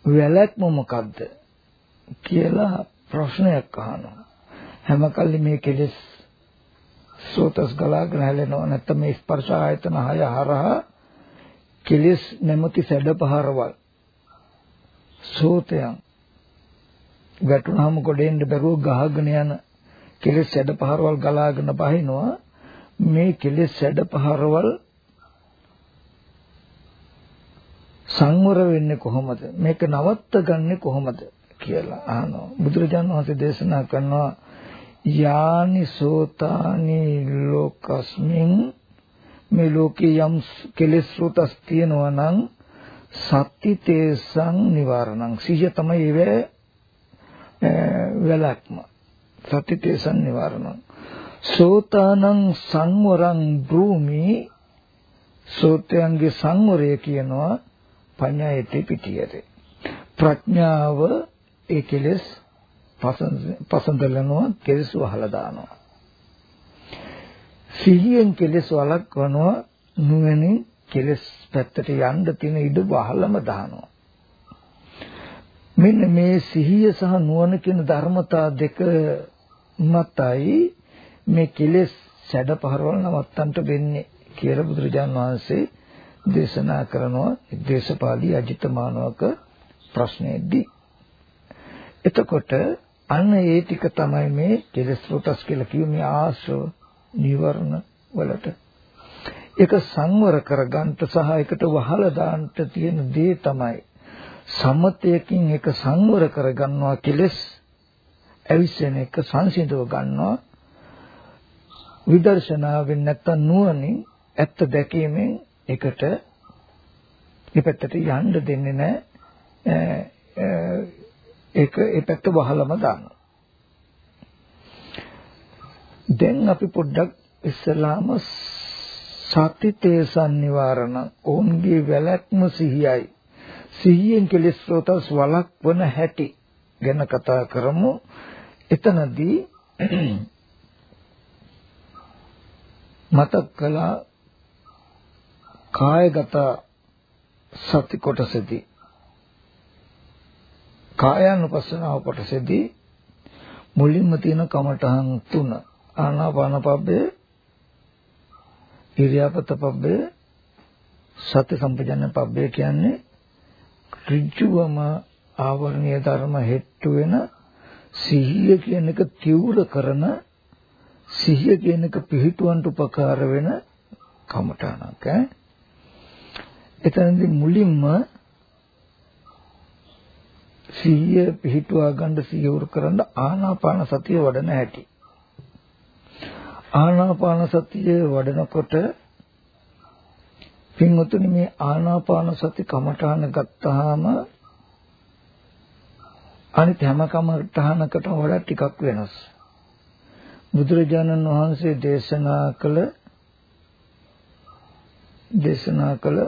වැලැක්ම මොකද්ද කියලා ප්‍රශ්නයක් අහනවා. හැම කල්ලි මේ කෙලෙස් සෝතස් ගලාගෙන හැලෙනවා නැත්නම් මේ ස්පර්ශ ආයතන හය හරහා කෙලෙස් නැමැති සැඩපහරවල් සෝතයන් වැටුනහම ගොඩෙන්න බැරුව ගහගෙන යන කෙලෙස් සැඩපහරවල් ගලාගෙන බහිනවා. මේ කෙලෙස් සැඩපහරවල් සංවර වෙන්නේ කොහොමද? මේක නවත්ත ගන්නෙ කොහොමද කියලා අහනවා. බුදුරජාණන් වහන්සේ දේශනා කරනවා යානි සෝතානි ලෝකස්මින් මේ ලෝකේ යම් කෙලෙස් සෝතස් තියෙනවා නම් සත්‍ති තේසං නිවාරණං. සිහිය තමයි ඒවේ වැලක්ම. සත්‍ති තේසං නිවාරණං සෝතානං සංවරං භූමි. සෝතයන්ගේ සංවරය කියනවා පඤ්ඤායති පිටියරේ ප්‍රඥාව ඒ කෙලෙස් පසඳලනවා කෙලෙස් වහලා දානවා. සිහියෙන් කෙලෙස් වළක්වනවා නුවණින් කෙලෙස් පැත්තට යන්න තියෙන ඉඩ වහලම දානවා. මෙන්න මේ සිහිය සහ නුවණ කියන ධර්මතා දෙක මතයි මේ කෙලෙස් සැඩ පහරවල් නවත්තන්ට වෙන්නේ කියලා බුදුරජාන් වහන්සේ දේශනා කරනවා. දේශපාලී අජිත මානවක ප්‍රශ්නයේදී. එතකොට අන්න ඒ ටික තමයි මේ කෙලෙස් රොටස් කියලා කියන්නේ ආශ්‍රව නිවර්ණ වලට. ඒක සංවර කරගන්න සහ ඒකට වහලා දාන්න තියෙන දේ තමයි සම්මතයකින් එක සංවර කරගන්නවා කෙලස් ඇවිස්සෙන එක සංසිඳව ගන්නවා. විදර්ශනාවෙන් නැත්තම් නුවණින් ඇත්ත දැකීමෙන් එකට මේ පැත්තට යන්න දෙන්නේ නැහැ ඒක ඒ පැත්ත වහලම දානවා. දැන් අපි පොඩ්ඩක් ඉස්සලාම සතිතේ සම්නිවාරණ. ඕන්ගේ වැලැක්ම සිහියයි. සිහියෙන් කෙලෙස් රෝතස් වළක්වන හැටි ගැන කතා කරමු. එතනදී මතක් කළා කායගත සති කොටසදී කායानुපස්සනාව කොටසදී මුලින්ම තියෙන කමඨහන් තුන ආනාපාන පබ්බේ ඉරියාපත පබ්බේ සති සම්පජන්‍ය පබ්බේ කියන්නේ ඍජුවම ආවරණීය ධර්ම හෙට්ටු වෙන සිහිය කියන එක තිවුර කරන සිහිය කියන එක පිහිටුවන්ට උපකාර වෙන කමඨානක් ඈ? එතනදී මුලින්ම සිහිය පිහිටුවා ගන්න සිහියුරු කරන්න ආනාපාන සතිය වඩන හැටි. ආනාපාන සතිය වඩනකොට පින්වතුනි මේ ආනාපාන සති කමඨාන ගත්තාම අනිත් හැම කමඨානකටම වඩා ටිකක් වෙනස්. බුදුරජාණන් වහන්සේ දේශනා කළ දේශනා කළ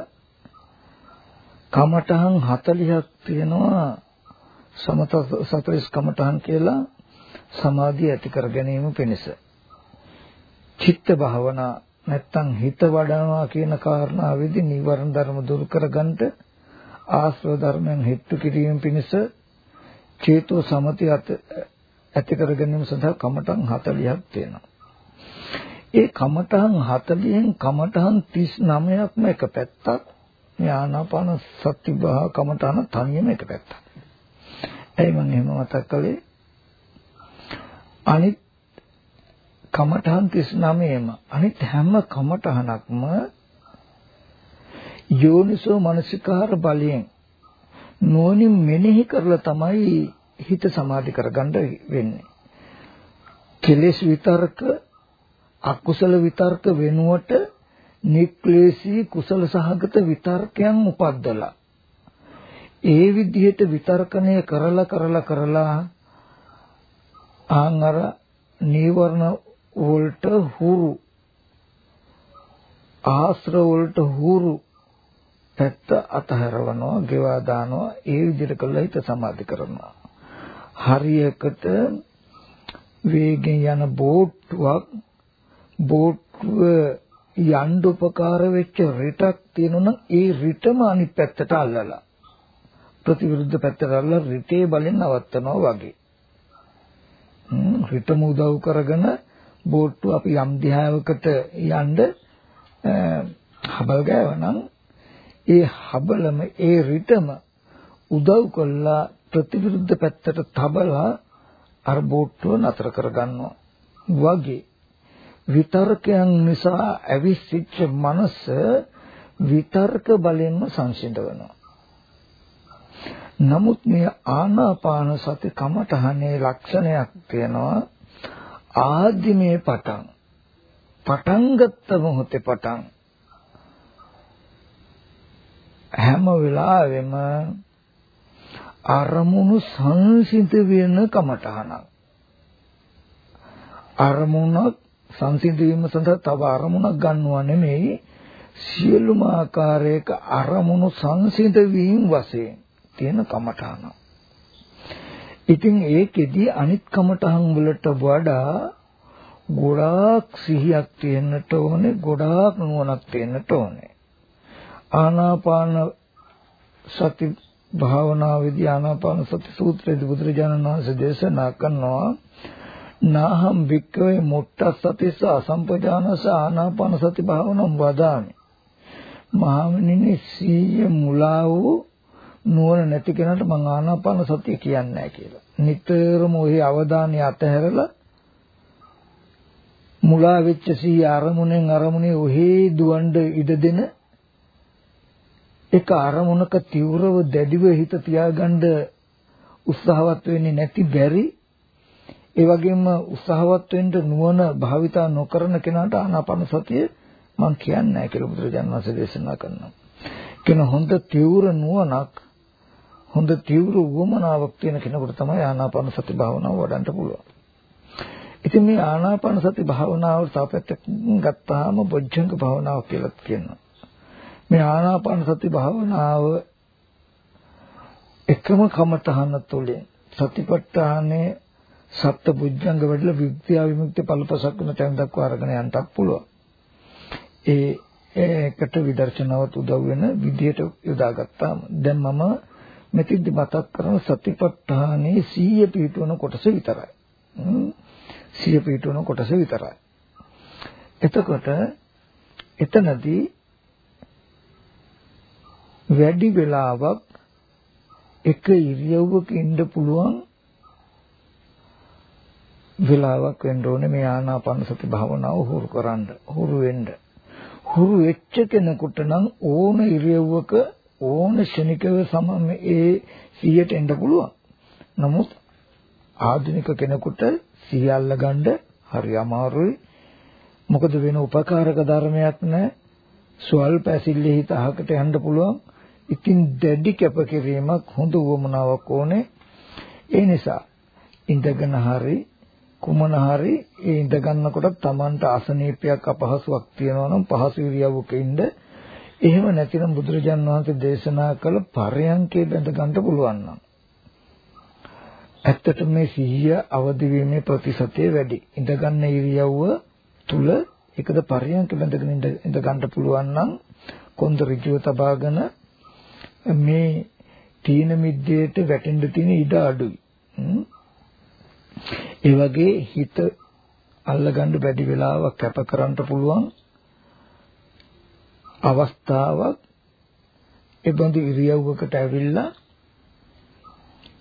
කමඨහන් 40ක් තියෙනවා සමත සතරිස් කමඨහන් කියලා සමාධිය ඇති කර ගැනීම පිණිස. චිත්ත භාවනා නැත්තම් හිත වඩනවා කියන කාරණාවේදී නීවරණ ධර්ම දුරු කරගන්න ආශ්‍රව ධර්මයන් හෙට්ටු කිරීම පිණිස චේතෝ සමති ඇති කර ගැනීම සඳහා කමඨං 40ක් තියෙනවා. ඒ කමඨං 40න් කමඨං 39ක්ම එක පැත්තක්. මේ ආනාපාන සති භා කමඨාන තනියම එක පැත්තක්. එයි මම එහෙම මතක් කළේ අනිත් කමඨහන් 39ම අනිත් හැම කමඨහනක්ම යෝනිසෝ මනසිකාර බලයෙන් නෝනින් මෙනෙහි කරලා තමයි හිත සමාධි කරගන්න වෙන්නේ. කෙලෙස් විතර්ක අකුසල විතර්ක වෙනුවට නික්ලේශී කුසල සහගත විතර්කයන් උපද්දලා ඒ විදිහට විතර්කණය කරලා කරලා කරලා ආන් අර නීවරණ වලට හුරු ආශ්‍රව වලට හුරු පැත්ත අතහැරවනවා, ගෙවා දානවා, ඒ විදිහට කළා හිත සමාධි කරනවා. හරියකට වේගෙන් යන බෝට්ටුවක් බෝට්ටුව යන්න උපකාර වෙච්ච රිටක් තියෙනවා ඒ රිටම අනිත් පැත්තට අල්ලලා ප්‍රතිවිරුද්ධ පැත්තට අල්ලලා රිටේ බලෙන් නවත්තනවා වගේ. රිටම උදව් කරගෙන බෝට්ටු අපි යම් දිහාවකට යන්න හබල් ගෑවනම් ඒ හබලම ඒ රිටම උදව් කළා ප්‍රතිවිරුද්ධ පැත්තට තබලා අර බෝට්ටුව නතර කරගන්නවා. වගේ විතර්කයන් නිසා ඇවිස්සිච්ච මනස විතර්ක බලෙන්ම සංසිඳවනවා නමුත් මේ ආනාපාන සති කමඨහනේ ලක්ෂණයක් තියෙනවා. ආදිමේ පටන්. පටන් ගත්ත මොහොතේ පටන්. හැම වෙලාවෙම අරමුණු සංසිඳ වෙන කමඨහනක් අරමුණක් සංසිඳ වීම සඳහා තව අරමුණක් ගන්නවා නෙමෙයි සියලුම ආකාරයක අරමුණු සංසිඳ වීම වශයෙන් තියෙන කමඨහනක් ඉතින් ඒකෙදි අනිත් කමටහන් වලට වඩා ගොඩාක් සිහියක් තියෙන්නට ඕනේ ගොඩාක් නුවණක් තියෙන්නට ඕනේ. ආනාපාන සති භාවනාවේදී ආනාපාන සති සූත්‍රයේදී බුදුරජාණන් වහන්සේ දේශනා කරනවා නාහම් වික්කවේ මුට්ටස් සතිස්ස අසම්පජානස ආනාපාන සති භාවනම් වදාමි. මහණෙනි සීය මුලා වූ නුවණ නැති කෙනාට මං ආනාපාන සතිය කියන්නේ නැහැ කියලා. නිතරම ওই අවධානය අතහැරලා මුලා වෙච්ච සී අරමුණෙන් අරමුණේ ඔහේ දුවන්න ඉඩ දෙන එක අරමුණක තීව්‍රව දැඩිව හිත තියාගන්න උත්සාහවත් වෙන්නේ නැති බැරි ඒ වගේම උත්සාහවත් වෙන්න නුවණ භාවිතා නොකරන කෙනාට ආනාපාන සතිය මම කියන්නේ නැහැ කියලා බුදුරජාණන් වහන්සේ දේශනා කරනවා. කියන හොඳ තීව්‍ර නුවණක් හොඳ තීව්‍ර උවමනාවක් තියෙන කෙනෙකුට තමයි ආනාපාන සති භාවනාව වඩන්න පුළුවන්. ඉතින් මේ ආනාපාන සති භාවනාව සාපේක්ෂව ගත්තාම බොජ්ජංග භාවනාව කියලා කියනවා. මේ ආනාපාන සති භාවනාව එකම කමතහන තුළින් සතිපට්ඨානේ සත්‍ය බුද්ධංග වැඩිලා විද්‍යා විමුක්ති පළපසක් වෙන තැන් දක්වා අරගෙන යන්නත් පුළුවන්. ඒ ඒකට විදර්ශනාවත් උදව් වෙන විදියට යොදාගත්තාම දැන් මම මෙතින්දි මතක් කරන සතිපට්ඨානේ 100 පිටවන කොටස විතරයි. 100 පිටවන කොටස විතරයි. එතකොට එතනදී වැඩි වෙලාවක් එක ඉරියව්වක ඉන්න පුළුවන් වෙලාවක් වෙන්න ඕනේ මේ ආනාපාන සති භාවනාව හුරු කරන්න හුරු වෙන්න හුරු වෙච්ච කෙනෙකුට නම් ඕන ඉරියව්වක ඕන ශනිකව සමම ඒ 100ට එන්න පුළුවන්. නමුත් ආධුනික කෙනෙකුට 100 අල්ලගන්න හරි අමාරුයි. මොකද වෙන උපකාරක ධර්මයක් නැහැ. ස්වල්ප ඇසිල්ලේ හිත අහකට යන්න පුළුවන්. ඉතින් දැඩි කැපකිරීමක් හොඳ වමනාවක් ඕනේ. ඒ නිසා ඉඳගෙන හරි කුමන හරි ඒ ඉඳ ගන්නකොට Tamanට අසනීපයක් අපහසුයක් තියෙනවා නම් පහසු ඉරියව්වක ඉන්න එහෙම නැතිනම් බුදුරජාන් වහන්සේ දේශනා කළ පරයන්කේ බඳ ගන්න පුළුවන් නම් ඇත්තට මේ සිහිය අවදි වීමේ ප්‍රතිශතය වැඩි. ඉඳ ගන්න ඉරියව්ව තුල එකද පරයන්ක බඳගෙන ඉඳ ගන්න පුළුවන් නම් කොන්ද ඍජුව තබාගෙන මේ තීන මිද්දේට වැටෙන්න තියෙන ඉඩ අඩුයි. ඒ වගේ හිත අල්ලගන්න බැරි වෙලාවක් කැප කරන්න පුළුවන් අවස්ථාවක් ඒ බඳු ඉරියව්වකට ඇවිල්ලා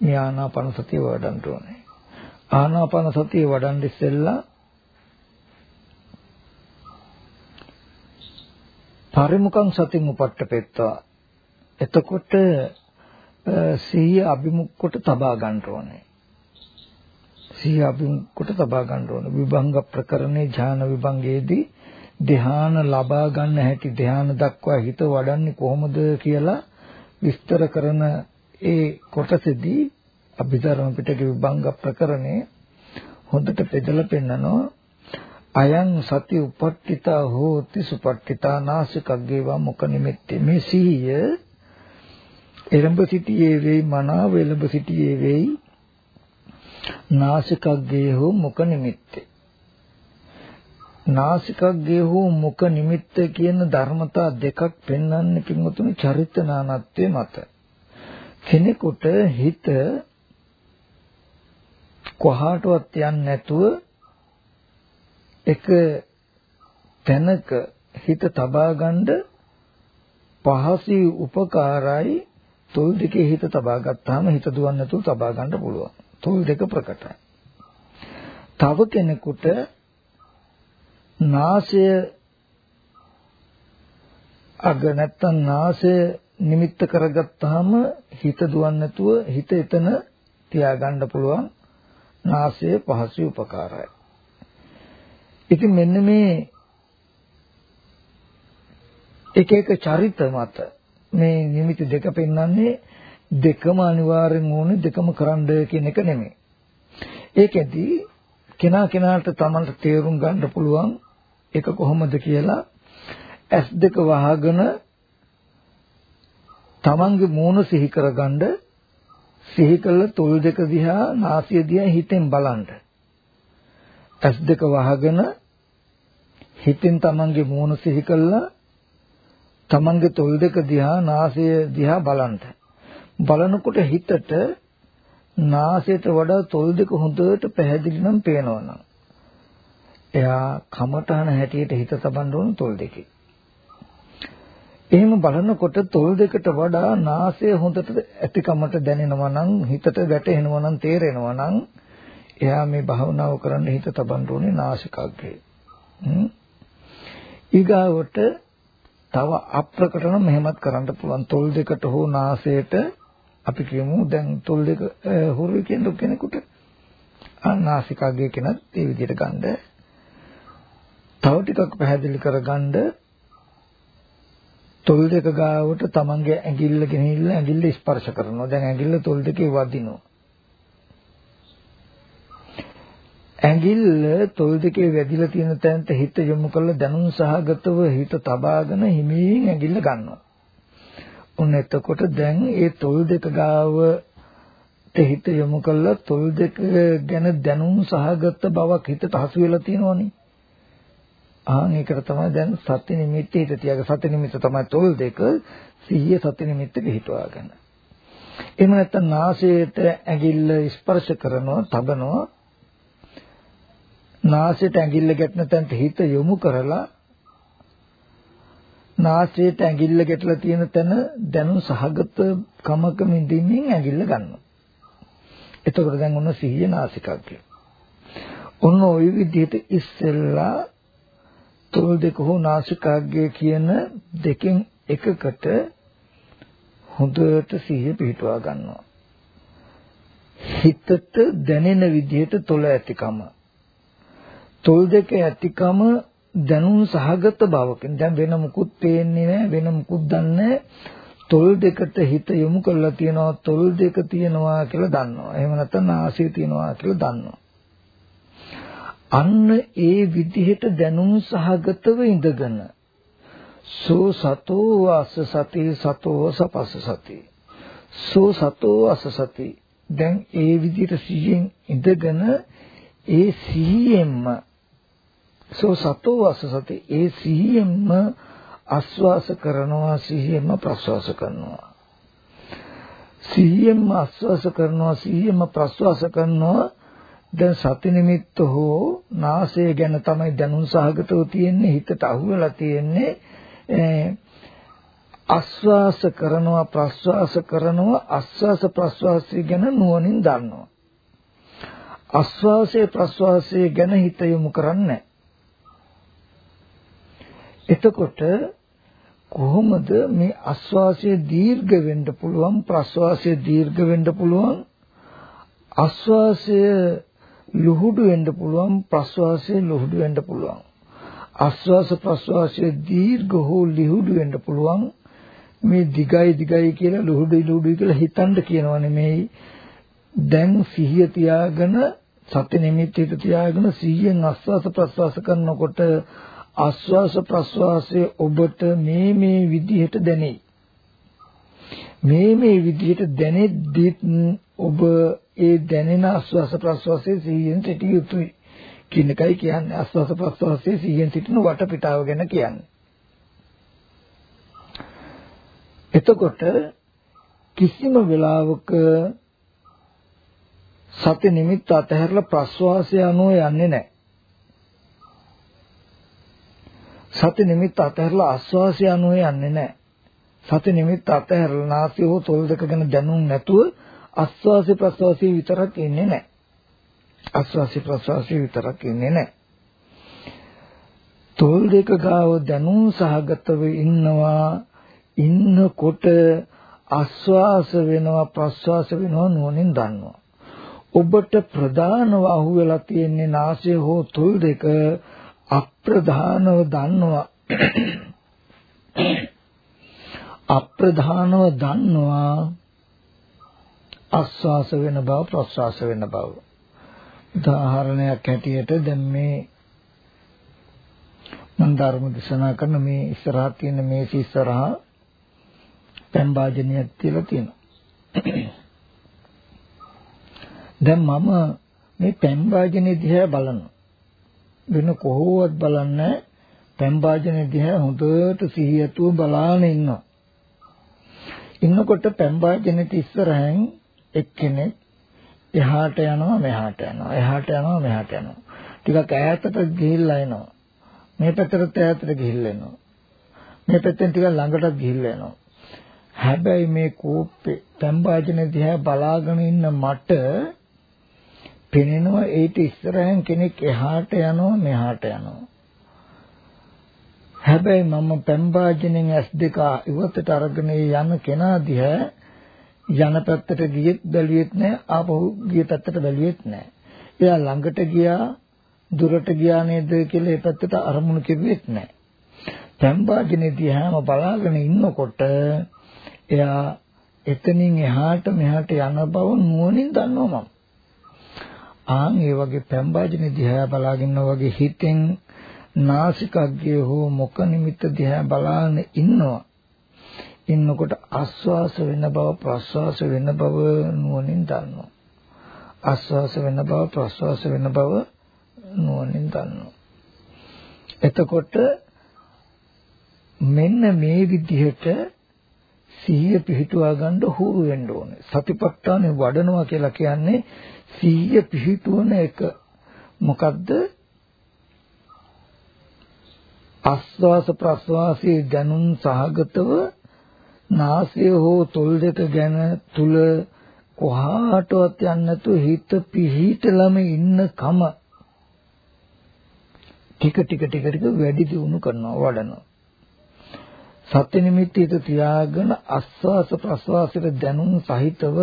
මේ ආනාපාන සතිය වඩන්න ඕනේ. ආනාපාන සතිය වඩන්න ඉස්සෙල්ලා පරිමුඛං සතින් උපට්ඨපෙත්තා. එතකොට සිහිය අභිමුඛ කොට තබා ගන්න ඕනේ. සිහිය අභිමුඛ කොට තබා ගන්න ඕනේ. විභංග ප්‍රකරණේ ඥාන විභංගයේදී ධ්‍යාන ලබා ගන්න හැටි ධ්‍යාන දක්වා හිත වඩන්නේ කොහොමද කියලා විස්තර කරන ඒ කොටසේදී අභිධර්ම පිටකේ විභංග ප්‍රකරණේ හොඳට බෙදලා පෙන්නනවා. අයං සති උපට්ඨිතා හෝති සුපට්ඨිතා නාසිකග්ගේවා මොක නිමෙත්තේ. මේ සිහිය එළඹ සිටියේ වෙයි මනාව එළඹ සිටියේ වෙයි නාසිකග්ගේ හෝ මොක නිමිත්තේ. නාසිකග්ගේ හෝ මුඛ නිමිත්ත කියන ධර්මතා දෙකක් පෙන්වන්නේ කිමුතුනි චරිත නානත්වයේ මත කෙනෙකුට හිත කොහාටවත් යන්නේ නැතුව එක තැනක හිත තබා ගන්න පහසු උපකාරයි තොල් දෙකේ හිත තබා ගත්තාම හිත දුවන්නේ නැතුව තබා ගන්න පුළුවන්. තොල් දෙක ප්‍රකටයි. තව කෙනෙකුට නාසය අග නැත්තම් නාසය නිමිත්ත කරගත්තාම හිත දුවන්නේ නැතුව හිත එතන තියාගන්න පුළුවන් නාසය පහසු උපකාරයි. ඉතින් මෙන්න මේ එක එක චරිත මත මේ නිමිති දෙක පෙන්වන්නේ දෙකම අනිවාර්යෙන් ඕනේ දෙකම කරන්න කියන එක නෙමෙයි. ඒකෙදි කෙනා කෙනාට තමන්ට තේරුම් ගන්න පුළුවන් ඒක කොහොමද කියලා ඇස් දෙක වහගෙන තමන්ගේ මූණ සිහි කරගන්න සිහි කළ තොල් දෙක දිහා නාසය දිහා හිතෙන් බලන්න. ඇස් දෙක වහගෙන හිතෙන් තමන්ගේ මූණ සිහි කළා තමන්ගේ තොල් දෙක දිහා නාසය දිහා බලන්න. බලනකොට හිතට නාසයට වඩා තොල් දෙක හොඳට පැහැදිලි නම් පේනවනම් එයා කමටහන හැටියට හිත තබන්න ඕන තොල් දෙකේ. එහෙම බලනකොට තොල් දෙකට වඩා නාසය හොඳට ඇතිකමට දැනෙනවා නම් හිතට වැටෙනවා නම් තේරෙනවා නම් එයා මේ භාවනාව කරන්න හිත තබන්න ඕනේ නාසිකාග්‍රේ. ඊගාවට තව අප්‍රකටන මෙහෙමත් කරන්න පුළුවන් තොල් දෙකට හෝ නාසයට අපි කියමු දැන් තොල් දෙක හුරු කියන කෙනෙකුට නාසිකාග්‍රේ කෙනත් ඒ විදිහට ගන්න තව ටිකක් පැහැදිලි කරගන්න තොල් දෙක ගාවට තමන්ගේ ඇඟිල්ල ගෙනහිල්ලා ඇඟිල්ල ස්පර්ශ කරනවා. දැන් ඇඟිල්ල තොල් දෙකේ වදිනවා. ඇඟිල්ල තොල් දෙකේ වැදිලා තියෙන තැනට හිත යොමු කරලා දැනුම් සහගතව හිත තබාගෙන හිමින් ඇඟිල්ල ගන්නවා. උන් එතකොට දැන් ඒ තොල් දෙක ගාව හිත යොමු කළා තොල් දෙක ගැන දැනුම් සහගත බවක් හිතට හසු වෙලා තියෙනවනේ. ආන් ඒකට තමයි දැන් සත්‍ය නිමිත්ත හිත තියාග සත්‍ය නිමිත්ත තමයි තොල් දෙක සිහිය සත්‍ය නිමිත්ත පිටවා ගන්න. එහෙම නැත්නම් නාසයට ඇඟිල්ල ස්පර්ශ කරනවා, තබනවා. නාසයට ඇඟිල්ල ගැටෙන තැනට හිත යොමු කරලා නාසයට ඇඟිල්ල ගැටලා තියෙන තැන දැනුම් සහගත කමක මිදින්මින් ඇඟිල්ල ගන්නවා. එතකොට දැන් ඔන්න සිහිය නාසිකාග්‍රය. ඔන්න ওই විදිහට ඉස්සෙල්ලා තොල් දෙක හෝ නාසිකාග්‍රය කියන දෙකෙන් එකකට හොඳට සිහිය පිහිටුවා ගන්නවා. හිතට දැනෙන විදිහට තොල ඇතිකම. තොල් දෙක ඇතිකම දැනුම් සහගත බවකින් දැන් වෙන මුකුත් පේන්නේ නැහැ වෙන මුකුත් දන්නේ තොල් දෙකට හිත යොමු කරලා තියනවා තොල් දෙක තියනවා කියලා දන්නවා. එහෙම නැත්නම් ආසිය තියනවා කියලා දන්නවා. අන්න ඒ විදිහට දැනුම් සහගතව ඉඳගෙන සෝ සතෝ අස සති සතෝ සපස්ස සති. සෝ සතෝ අස සති. දැන් ඒ විදිහට සිහියෙන් ඉඳගෙන ඒ සිහියෙන්ම සෝ සතෝ අස සති ඒ සිහියෙන්ම ආස්වාස කරනවා සිහියෙන්ම ප්‍රස්වාස කරනවා. සිහියෙන්ම ආස්වාස කරනවා සිහියෙන්ම ප්‍රස්වාස කරනවා දැන් සති නිමිත්ත හෝ නාසය ගැන තමයි දැනුම් සහගතව තියෙන්නේ හිතට අහුවෙලා තියෙන්නේ. ආස්වාස කරනවා ප්‍රස්වාස කරනවා ආස්වාස ප්‍රස්වාසය ගැන නුවණින් දන්නවා. ආස්වාසයේ ප්‍රස්වාසයේ ගැන හිත යොමු කරන්නේ එතකොට කොහොමද මේ ආස්වාසය දීර්ඝ වෙන්න පුළුවන් ප්‍රස්වාසය දීර්ඝ වෙන්න පුළුවන්? ආස්වාසය ලුහුඩු වෙන්න පුළුවන් ප්‍රස්වාසය ලුහුඩු වෙන්න පුළුවන්. ආස්වාස ප්‍රස්වාසය දීර්ඝ හෝ ලිහුඩු වෙන්න පුළුවන්. මේ දිගයි දිගයි කියලා ලුහුඩුයි ලුහුඩුයි කියලා හිතන්න කියනවා නෙමෙයි. දැන් සිහිය තියාගෙන සති නිමිතිට තියාගෙන සිහියෙන් ආස්වාස ප්‍රස්වාස කරනකොට ආස්වාස ප්‍රස්වාසයේ ඔබට මේ මේ විදිහට දැනේ. මේ මේ විදිහට දැනෙද්දිත් ඔබ ඒ දැනෙන ආස්වාස ප්‍රස්වාසයේ සිහියෙන් සිටිය යුතුයි කියන එකයි කියන්නේ ආස්වාස ප්‍රස්වාසයේ සිහියෙන් සිටින වටපිටාව ගැන කියන්නේ. එතකොට කිසිම වෙලාවක සති නිමිත්ත අතහැරලා ප්‍රස්වාසය අනුව යන්නේ නැහැ. සති නිමිත්ත අතහැරලා ආස්වාසය අනුව යන්නේ නැහැ. සති නිමිත්ත අතහැරලා නාසය හෝ තොල් දෙක ගැන දැනුම් නැතුව ආස්වාසි ප්‍රස්වාසි විතරක් ඉන්නේ නැහැ. ආස්වාසි ප්‍රස්වාසි විතරක් ඉන්නේ නැහැ. තොල් දෙක ගාව දැනුම් සහගතව ඉන්නවා ඉන්නකොට ආස්වාස වෙනවා ප්‍රස්වාස වෙනවා නුවණින් දන්නවා. ඔබට ප්‍රධානව අහුවෙලා තියෙන්නේ නාසය හෝ තොල් දෙක අප්‍රධානව දන්නවා අප්‍රධානව දන්නවා ආස්වාස වෙන බව ප්‍රස්වාස වෙන බව. උදාහරණයක් හැටියට දැන් මේ මම ධර්ම දේශනා කරන මේ ඉස්සරහා තියෙන මේ ඉස්සරහා පෙම්බාජනියක් තියලා තියෙනවා. දැන් මම මේ පෙම්බාජනේ දිහා බලනවා. වෙන කොහොවත් බලන්නේ පැම්බාජනේ දිහා හොඳට සිහියතුව බලාගෙන ඉන්නවා. ඉන්නකොට පැම්බාජනෙට ඉස්සරහෙන් එක්කෙනෙක් එහාට යනවා මෙහාට යනවා. එහාට යනවා මෙහාට යනවා. ටිකක් ඈතට ගිහිල්ලා එනවා. මේ පැත්තට ඈතට ගිහිල්ලා එනවා. මේ පැත්තෙන් ටිකක් ළඟටත් ගිහිල්ලා එනවා. හැබැයි මේ කෝප්පේ පැම්බාජනේ දිහා බලාගෙන ඉන්න මට පෙනෙනවා ඊට ඉස්සරහින් කෙනෙක් එහාට යනවා මෙහාට යනවා. හැබැයි මම පෙම්බාජනෙන් S2 ඉවතට අරගෙන යන කෙනා දිහා යන පැත්තට ගියෙත් බැලුවෙත් නැහැ ආපහු ගිය පැත්තට බැලුවෙත් නැහැ. එයා ළඟට ගියා දුරට ගියා නේද කියලා ඒ පැත්තට අරමුණු කෙරුවෙත් නැහැ. පෙම්බාජනේ දිහාම බලාගෙන ඉන්නකොට එයා එතනින් එහාට මෙහාට යන බව නුවණින් දන්නවා මම. ආන් ඒ වගේ පැම්බාජන දිහා බලාගෙන වගේ හිතෙන් නාසිකග්ගය හෝ මොක නිමිත්ත දිහා බලාගෙන ඉන්නවා ඉන්නකොට ආස්වාස වෙන බව ප්‍රස්වාස වෙන බව නුවණින් දන්නවා. ආස්වාස වෙන බව ප්‍රස්වාස වෙන බව නුවණින් දන්නවා. එතකොට මෙන්න මේ විදිහට සිහිය පිහිටුවා ගන්න හුරු වෙන්න ඕනේ. සතිපට්ඨානෙ වඩනවා කියලා කියන්නේ සිහිය පිහිටුවන එක. මොකද්ද? ආස්වාස ප්‍රස්වාසයේ දැනුම් සහගතව නාසය හෝ තොල් දෙක ගැන තුල කොහාටවත් යන්නේ නැතුව හිත පිහිටලම ඉන්න කම ටික ටික ටික ටික වැඩි දියුණු කරනවා වඩනවා සත්‍ය නිමිත්තිත තියාගෙන ආස්වාස ප්‍රස්වාසයේ දැනුම් සහිතව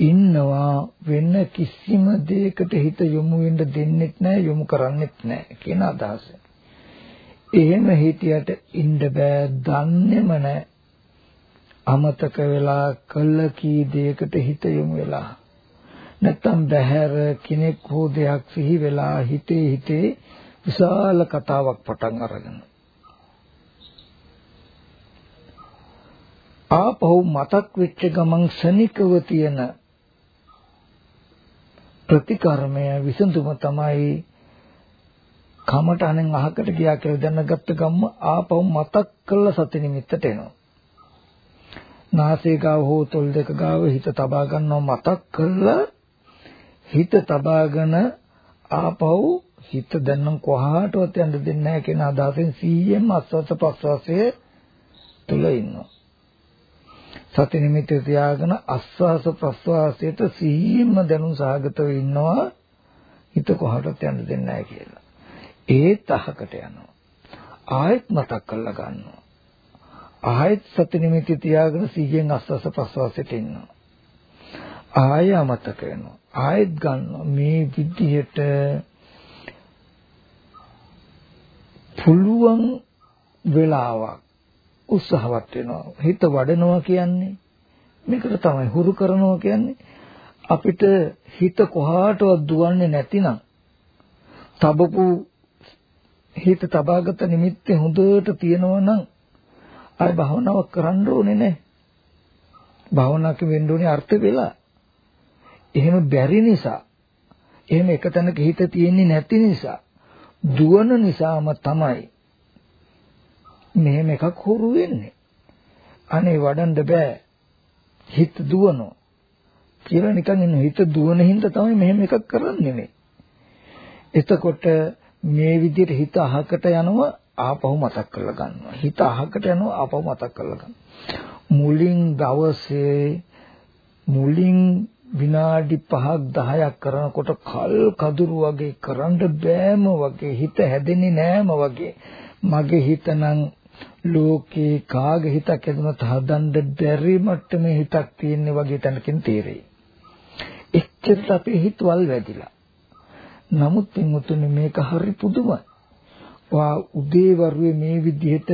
ඉන්නවා වෙන කිසිම දෙයකට හිත යොමු වෙන්න දෙන්නෙත් නැහැ යොමු කරන්නෙත් නැහැ කියන අදහස. එහෙම හිතියට ඉන්න බෑ දන්නේම නැහැ. අමතක වෙලා කළ කී දෙයකට හිත යොමු වෙලා. නැත්තම් බහැර කෙනෙක් හෝ දෙයක් සිහි වෙලා හිතේ හිතේ විශාල කතාවක් පටන් අරගෙන. ආපහු මතක් වෙච්ච ගමන් ශනිකව තියෙන ප්‍රතිකර්මය විසඳුම තමයි කමටහනෙන් අහකට ගියා කියලා දැනගත්ත ගම්ම ආපහු මතක් කළ සති නිමිත්තට එනවා. නාසය ගාව හෝ තොල් දෙක ගාව හිත තබා ගන්නව මතක් කරලා හිත තබාගෙන ආපහු හිත දැන්නම් කොහාටවත් යන්න දෙන්නේ නැහැ කියන අදහසෙන් 100ෙන් ආස්වාස ප්‍රස්වාසයේ තුල ඉන්නවා. සති නිමිති තියාගෙන ආස්වාස ප්‍රස්වාසයට 100ෙන්ම දැනුම් සාගතව ඉන්නවා. හිත කොහාටවත් යන්න දෙන්නේ නැහැ කියලා. ඒත් අහකට යනවා. ආයෙත් මතක් කරලා ගන්නවා. ආයෙත් සති නිමිති තියාගෙන 100ෙන් ආස්වාස ප්‍රස්වාසයට ඉන්නවා. ආය අමතක වෙනවා. ආයෙත් ගන්නවා. මේ විදිහට පුළුවන් වෙලාවක් උත්සාහවත් වෙනවා. හිත වඩනවා කියන්නේ මේකට තමයි හුරු කරනවා කියන්නේ අපිට හිත කොහාටවත් දුවන්නේ නැතිනම් තබපු හිත තබාගත නිමිත්තේ හොඳට තියෙනවා නම් ආය භාවනාවක් කරන්න ඕනේ නැහැ. භාවනාවක වෙන්න ඕනේ අර්ථ වෙලා. එහෙම බැරි නිසා එහෙම එක තැනක හිත තියෙන්නේ නැති නිසා දුවන නිසාම තමයි මෙහෙම එකක් හුරු වෙන්නේ. අනේ වඩන්න බෑ. හිත දුවනවා. කියලා නිකන් ඉන්න හිත දුවන හින්දා තමයි මෙහෙම එකක් කරන්නේ මේ. එතකොට මේ විදිහට හිත අහකට යනවා ආපහු මතක් කරලා ගන්නවා. හිත අහකට යනවා ආපහු මතක් කරලා ගන්නවා. මුලින් දවසේ මුලින් විනාඩි 5ක් 10ක් කරනකොට කල් කදුරු වගේ කරන්න බෑම වගේ හිත හැදෙන්නේ නෑම වගේ මගේ හිත නම් ලෝකේ කාගේ හිතක් ඇතුළත හදන්න බැරි මට්ටමේ හිතක් තියෙන වගේ තැනකින් තේරෙයි. එච්චරට අපේ හිතවල් වැදිලා. නමුත් මුතුනේ මේක හරි පුදුමයි. වා උදේ වරුවේ මේ විදිහට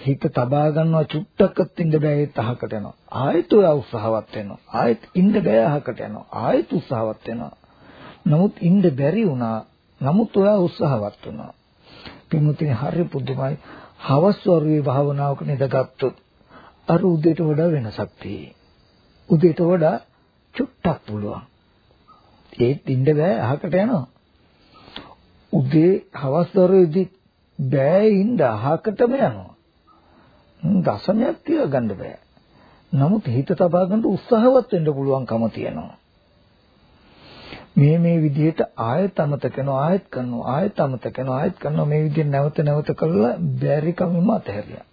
හිත තබා ගන්නවා චුට්ටක්වත් ඉන්න බෑ ඒ තහකට යනවා. ආයෙත් ඔය උත්සාහවත් වෙනවා. ආයෙත් ඉන්න බෑ අහකට යනවා. ආයෙත් උත්සාහවත් වෙනවා. නමුත් ඉන්න බැරි වුණා. නමුත් ඔය උත්සාහවත් වුණා. පින්මුතිනේ හරි පුදුමයි. හවස් වරුවේ භාවනාවක නිදගත්තොත් අර උදේට වඩා වෙනසක් තියෙයි. උදේට වඩා චුට්ටක් පුළුවන්. ඒත් ඉන්න බෑ අහකට යනවා. උදේ හවස් වරුවේදී බෑ ඉන්න අහකටම යනවා. දශමයක් තියා ගන්න බෑ. නමුත් හිත තබා ගන්න උත්සාහවත් වෙන්න පුළුවන්කම තියෙනවා. මේ මේ විදිහට ආයත අමතක කරනවා ආයත් කරනවා ආයත අමතක කරනවා ආයත් කරනවා මේ විදිහට නැවත නැවත කරලා බැරි කමම අතහැරියා.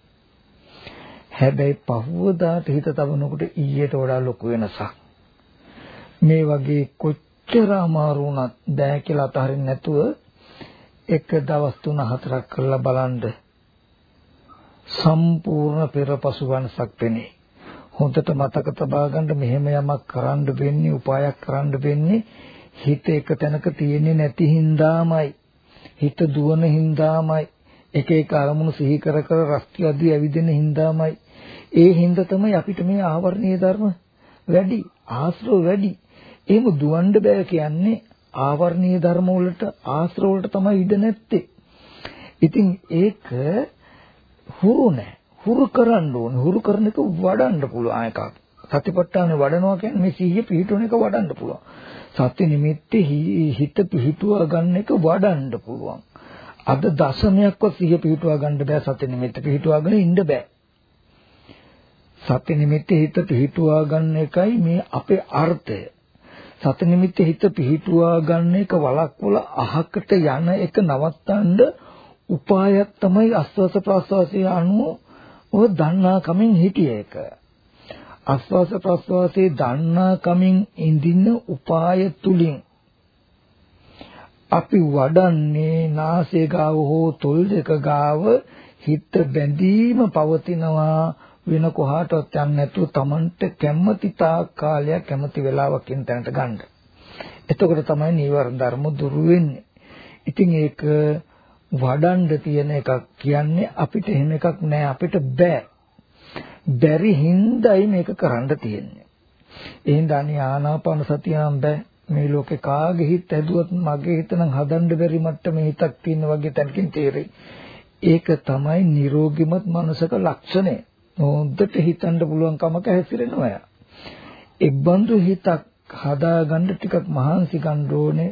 හැබැයි පහවදාට හිත තබනකොට ඊයට වඩා ලොකු වෙනසක්. මේ වගේ කොච්චර අමාරු වුණත් බෑ කියලා අතහරින්න නැතුව එක දවස් තුන හතරක් කරලා බලන්න සම්පූර්ණ පෙරපසු වංශක් වෙන්නේ. හොඳට මතක තබා ගන්න මෙහෙම යමක් කරන්න වෙන්නේ, උපායක් කරන්න වෙන්නේ හිත එක තැනක තියෙන්නේ නැති හින්දාමයි. හිත දුවන හින්දාමයි. එක එක අරමුණු සිහි කර කර රස්ති අදී ඇවිදින හින්දාමයි. ඒ හින්දා තමයි අපිට මේ ආවරණීය ධර්ම වැඩි, ආශ්‍රව වැඩි. එහෙම දුවන්න බෑ කියන්නේ ආවරණීය ධර්ම වලට ආශ්‍රව වලට තමයි ඉඩ නැත්තේ. ඉතින් ඒක හුරු නැහැ. හුරු කරන්න ඕනේ. හුරු කරන එක වඩන්න පුළුවන් එකක්. සතිපට්ඨානෙ වඩනවා කියන්නේ මේ සිහිය පිහිටුවන එක වඩන්න පුළුවන්. සති නිමිත්තේ හිත පිහිටුවා ගන්න එක වඩන්න පුළුවන්. අද දශමයක්වත් සිහිය පිහිටුවා ගන්න බෑ සති නිමිත්ත පිහිටුවාගෙන ඉන්න බෑ. සති නිමිත්තේ හිත පිහිටුවා ගන්න එකයි මේ අපේ අර්ථය. සති නිමිත්තේ හිත පිහිටුවා ගන්න එක වලක්වල අහකට යන එක නවත්තන්න උපායක් තමයි ආස්වාස ප්‍රාස්වාසයේ අනුව ඔය දන්නා කමින් හිටිය එක. ආස්වාස ප්‍රාස්වාසයේ දන්නා කමින් ඉඳින උපාය තුලින් අපි වඩන්නේ නාසය ගාව හෝ තොල් දෙක ගාව හිත බැඳීම පවතිනවා වෙන කොහාටවත් යන්නේ නැතුව Tamanට කැමැති තාක් කාලයක් කැමැති වෙලාවකින් තැනට ගන්න. එතකොට තමයි නීවර ධර්ම දුරු වෙන්නේ. ඉතින් ඒක වඩන්න තියෙන එකක් කියන්නේ අපිට එහෙම එකක් නෑ අපිට බෑ. බැරි හින්දායි මේක කරන්න තියෙන්නේ. එහෙනම් අනේ ආනාපාන සතියනම් බෑ. මේ ලෝකේ කාගේ හිත ඇදුවත් මගේ හිත නම් හදන්න බැරි මට්ටමේ හිතක් තියෙන වගේ තැනකින් තේරෙයි. ඒක තමයි නිරෝගිමත් මනසක ලක්ෂණය. හොඳට හිතන්න පුළුවන් කමක හැසිරෙනවා. එබ්බන්දු හිතක් හදාගන්න ටිකක් මහන්සි ගන්න ඕනේ.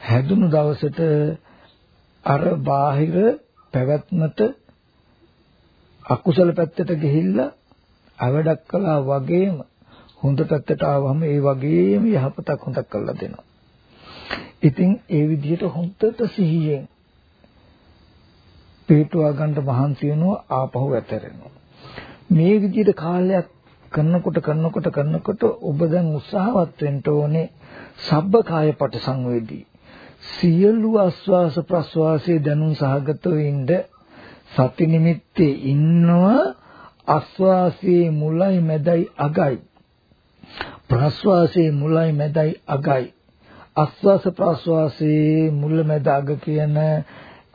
හැදුණු දවසට අර බාහිර පැවැත්මට අකුසල පැත්තට ගිහිල්ලා අවඩක් කළා වගේම හොඳ පැත්තට ආවම ඒ වගේම යහපතක් හොඳක් කරලා දෙනවා. ඉතින් ඒ විදිහට හොඳට සිහියෙන් පිටුවා ගන්න මහන්සි වෙනවා ආපහු ඇතරෙනවා. මේ විදිහට කාලයක් කරනකොට කරනකොට කරනකොට ඔබ දැන් උත්සාහවත් වෙන්න ඕනේ සබ්බකාය පටිසංවේදී. සියලු ආස්වාස ප්‍රස්වාසයේ දැනුම් සහගතව ඉඳ සති නිමිත්තේ ඉන්නවා ආස්වාසයේ මුලයි මැදයි අගයි. ප්‍රස්වාසයේ මුලයි මැදයි අගයි. ආස්වාස ප්‍රස්වාසයේ මුල මැද අග කියන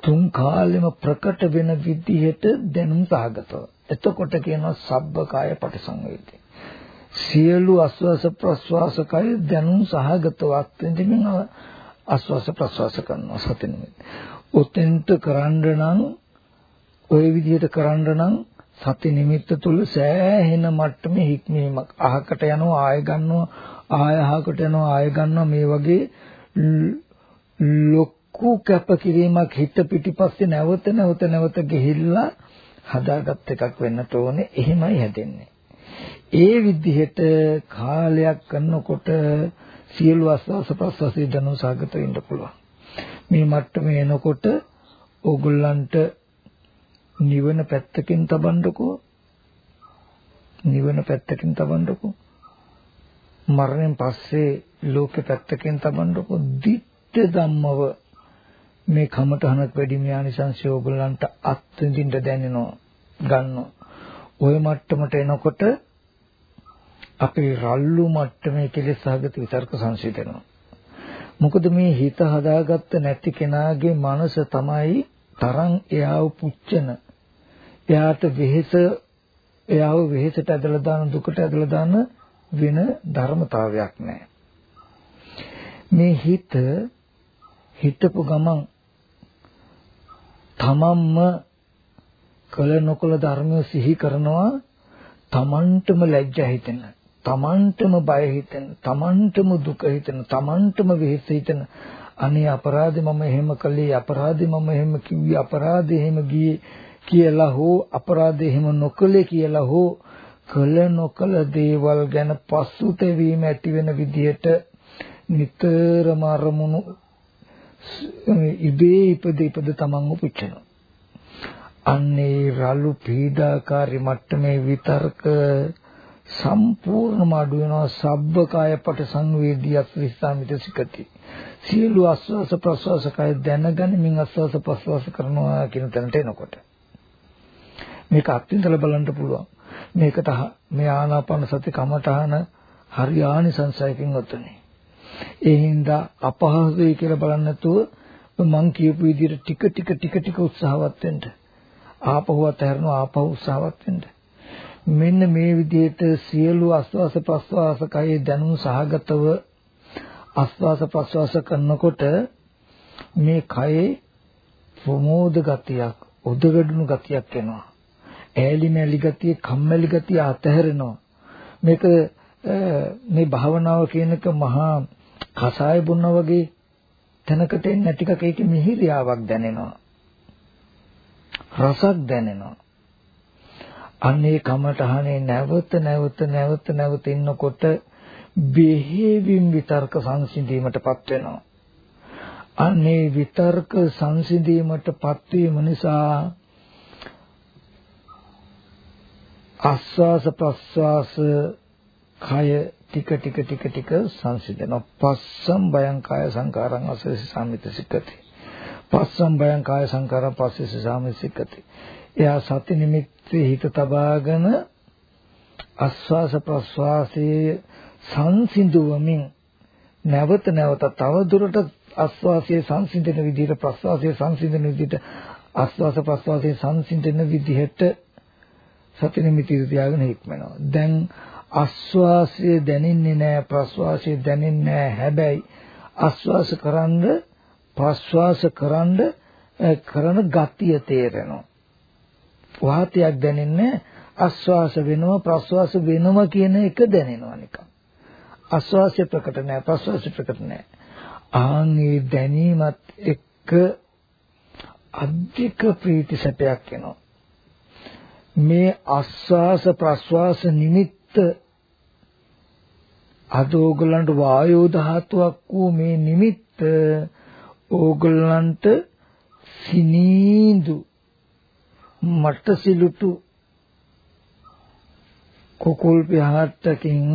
තුන් කාලෙම ප්‍රකට වෙන විදිහට දැනුම් සහගතව. එතකොට කියනවා සබ්බකාය පටිසංවේදී සියලු ආස්වාස ප්‍රස්වාසකය දැනුම් සහගතව අත්විඳින්න ආස්වාස ප්‍රස්වාස කරනවා සති නිමිති. උතෙන්ට කරන්න නම් ওই විදිහට කරන්න නම් සති නිමිත්ත තුල සෑහෙන මට්ටමේ හික්මීමක් අහකට යනවා ආය ගන්නවා ආය අහකට යනවා ආය ගන්නවා මේ වගේ ලොකු කැපකිරීමක් හිත පිටිපස්සේ නැවත නැවත නැවත ගිහිල්ලා හදාගත් එකක් වෙන්නට ඕනේ එහෙමයි හැදෙන්නේ ඒ විදිහට කාලයක් කරනකොට සියලු ආස්වාස ප්‍රස්වාසයේ දැනුම් සාගත වෙන්න පුළුවන්. මේ මට්ටමේ එනකොට ඕගොල්ලන්ට නිවන පැත්තකින් තබන්නකෝ නිවන පැත්තකින් තබන්නකෝ මරණයෙන් පස්සේ ලෝකෙ පැත්තකින් තබන්නකෝ දිට්ඨ ධම්මව මේ කමතහනක් වැඩි ඥානිසංශය ඕගොල්ලන්ට අත්විඳින්න දැනෙනවා ගන්නවා ওই මට්ටමට එනකොට අපේ රල්ලු මට්ටමේ කෙලෙස් සහගත විතර්ක සංසිඳනවා. මොකද මේ හිත හදාගත්ත නැති කෙනාගේ මනස තමයි තරම් එයාව පුච්චන. එයාට වෙහෙස එයාව වෙහෙසට ඇදලා දාන දුකට ඇදලා දාන වෙන ධර්මතාවයක් නැහැ. මේ හිත හිතපු ගමන් තමන්ම කල නොකල ධර්මය සිහි කරනවා තමන්ටම ලැජ්ජා හිතෙන තමන්ටම බය හිතෙන, තමන්ටම දුක හිතෙන, තමන්ටම වෙහෙස හිතෙන. අනේ අපරාධේ මම එහෙම කළේ අපරාධේ මම එහෙම කිව්වේ අපරාධේ එහෙම ගියේ කියලා හෝ අපරාධේ එහෙම නොකළේ කියලා හෝ කළ නොකළ දේවල් ගැන පසුතැවීම ඇති වෙන විදිහට නිතරම අරමුණු ඉබේ ඉපද ඉපද තමන්ව පුච්චනවා. අන්නේ රළු පීඩාකාරී මට්ටමේ විතර්ක සම්පූර්ණම අඩු වෙනවා සබ්බකාය පට සංවේදී අස්විස්සාමිත සිකති. සියලු ආස්වාස ප්‍රස්වාස කය දැනගනිමින් ආස්වාස ප්‍රස්වාස කරනවා කියන තැනට එනකොට. මේක අත්විඳලා බලන්න පුළුවන්. මේකට මේ ආනාපාන සති කමඨාන හරි ආනිසංසයකින් උතුනේ ඒ හින්දා අපහසුයි කියලා බලන්න නැතුව මං කියපු විදිහට ටික ටික ටික ටික උත්සාහවත් වෙන්න. ආපහුව අතහැරනවා ආපහු උත්සාහවත් වෙන්න. මෙන්න මේ විදිහට සියලු ආස්වාස ප්‍රස්වාස කයේ දැනුම් සහගතව ආස්වාස ප්‍රස්වාස කරනකොට මේ කයේ ප්‍රමෝද ගතියක් උදගඩුණු ගතියක් එනවා. ඈලි මැලි ගතිය කම්මැලි ගතිය අතහැරෙනවා. මේක මේ භාවනාව කියනක මහා කසාය බොන්න වගේ තැනකට එන්න ටිකක් ඒකේ මිහිරියාවක් දැනෙනවා රසක් දැනෙනවා අන්නේ කමටහනේ නැවත නැවත නැවත නැවත ඉන්නකොට බෙහෙවින් විතර්ක සංසිඳීමටපත් වෙනවා. අන්නේ විතර්ක සංසිඳීමටපත් වීම නිසා ආස්වාස ප්‍රස්වාස කය ටික ටික ටික ටික සංසිඳනවා. පස්සම් බයං කාය සංකාරං අසසි සාමිත සික්කති. පස්සම් බයං කාය සංකාරං පස්සසි සාමිත සික්කති. එයා සති නිමිත්තේ හිත තබාගෙන ආස්වාස ප්‍රස්වාසයේ සංසිඳුවමින් නැවත නැවත තව දුරට ආස්වාසයේ සංසිඳන විදිහට ප්‍රස්වාසයේ සංසිඳන විදිහට ආස්වාස ප්‍රස්වාසයේ සංසිඳන විදිහට සති නිමිති තියාගෙන හික්මනවා. දැන් ආස්වාසය දැනෙන්නේ නැහැ ප්‍රස්වාසය දැනෙන්නේ නැහැ. හැබැයි ආස්වාස කරන්ද ප්‍රස්වාස කරන්ද කරන ගතිය තේරෙනවා. වාතයක් දැනෙන්නේ ආස්වාස වෙනවා ප්‍රස්වාස වෙනවා කියන එක දැනෙනවා නිකන්. ආස්වාසය ප්‍රකට නැහැ ප්‍රස්වාසය ප්‍රකට නැහැ. ආන්ගේ දැනීමත් එක්ක අධික ප්‍රීති සැපයක් එනවා. මේ ආස්වාස ප්‍රස්වාස නිමිත්ත අද ඕගලන්ට වායෝ ධාතුවක් වූ මේ නිමිත්ත ඕගලන්ට සිනීඳු මට සිලුටු කුකුල් පියාට්ටකින්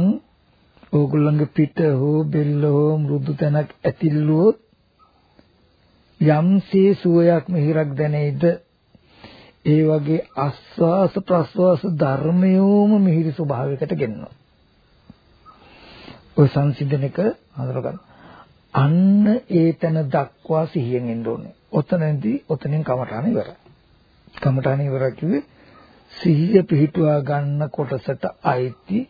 ඕගොල්ලන්ගේ පිට හෝ බෙල්ල හෝ මෘදු තැනක් ඇතිල්ලුවොත් යම්සේ සුවයක් මිහිරක් දැනෙයිද ඒ වගේ ආස්වාස ප්‍රස්වාස ධර්මයෝම මිහිරි ස්වභාවයකට ගෙන්නවා ඔය සංසිඳනක හඳුනගන්න අන්න ඒ තැන දක්වා සිහියෙන් ඉන්න ඕනේ ඔතනදී ඔතනින් කමඨාන ඉවරයි කමඨාන ඉවරයි කිව්වේ සිහිය පිහිටුවා ගන්න කොටසට අයිති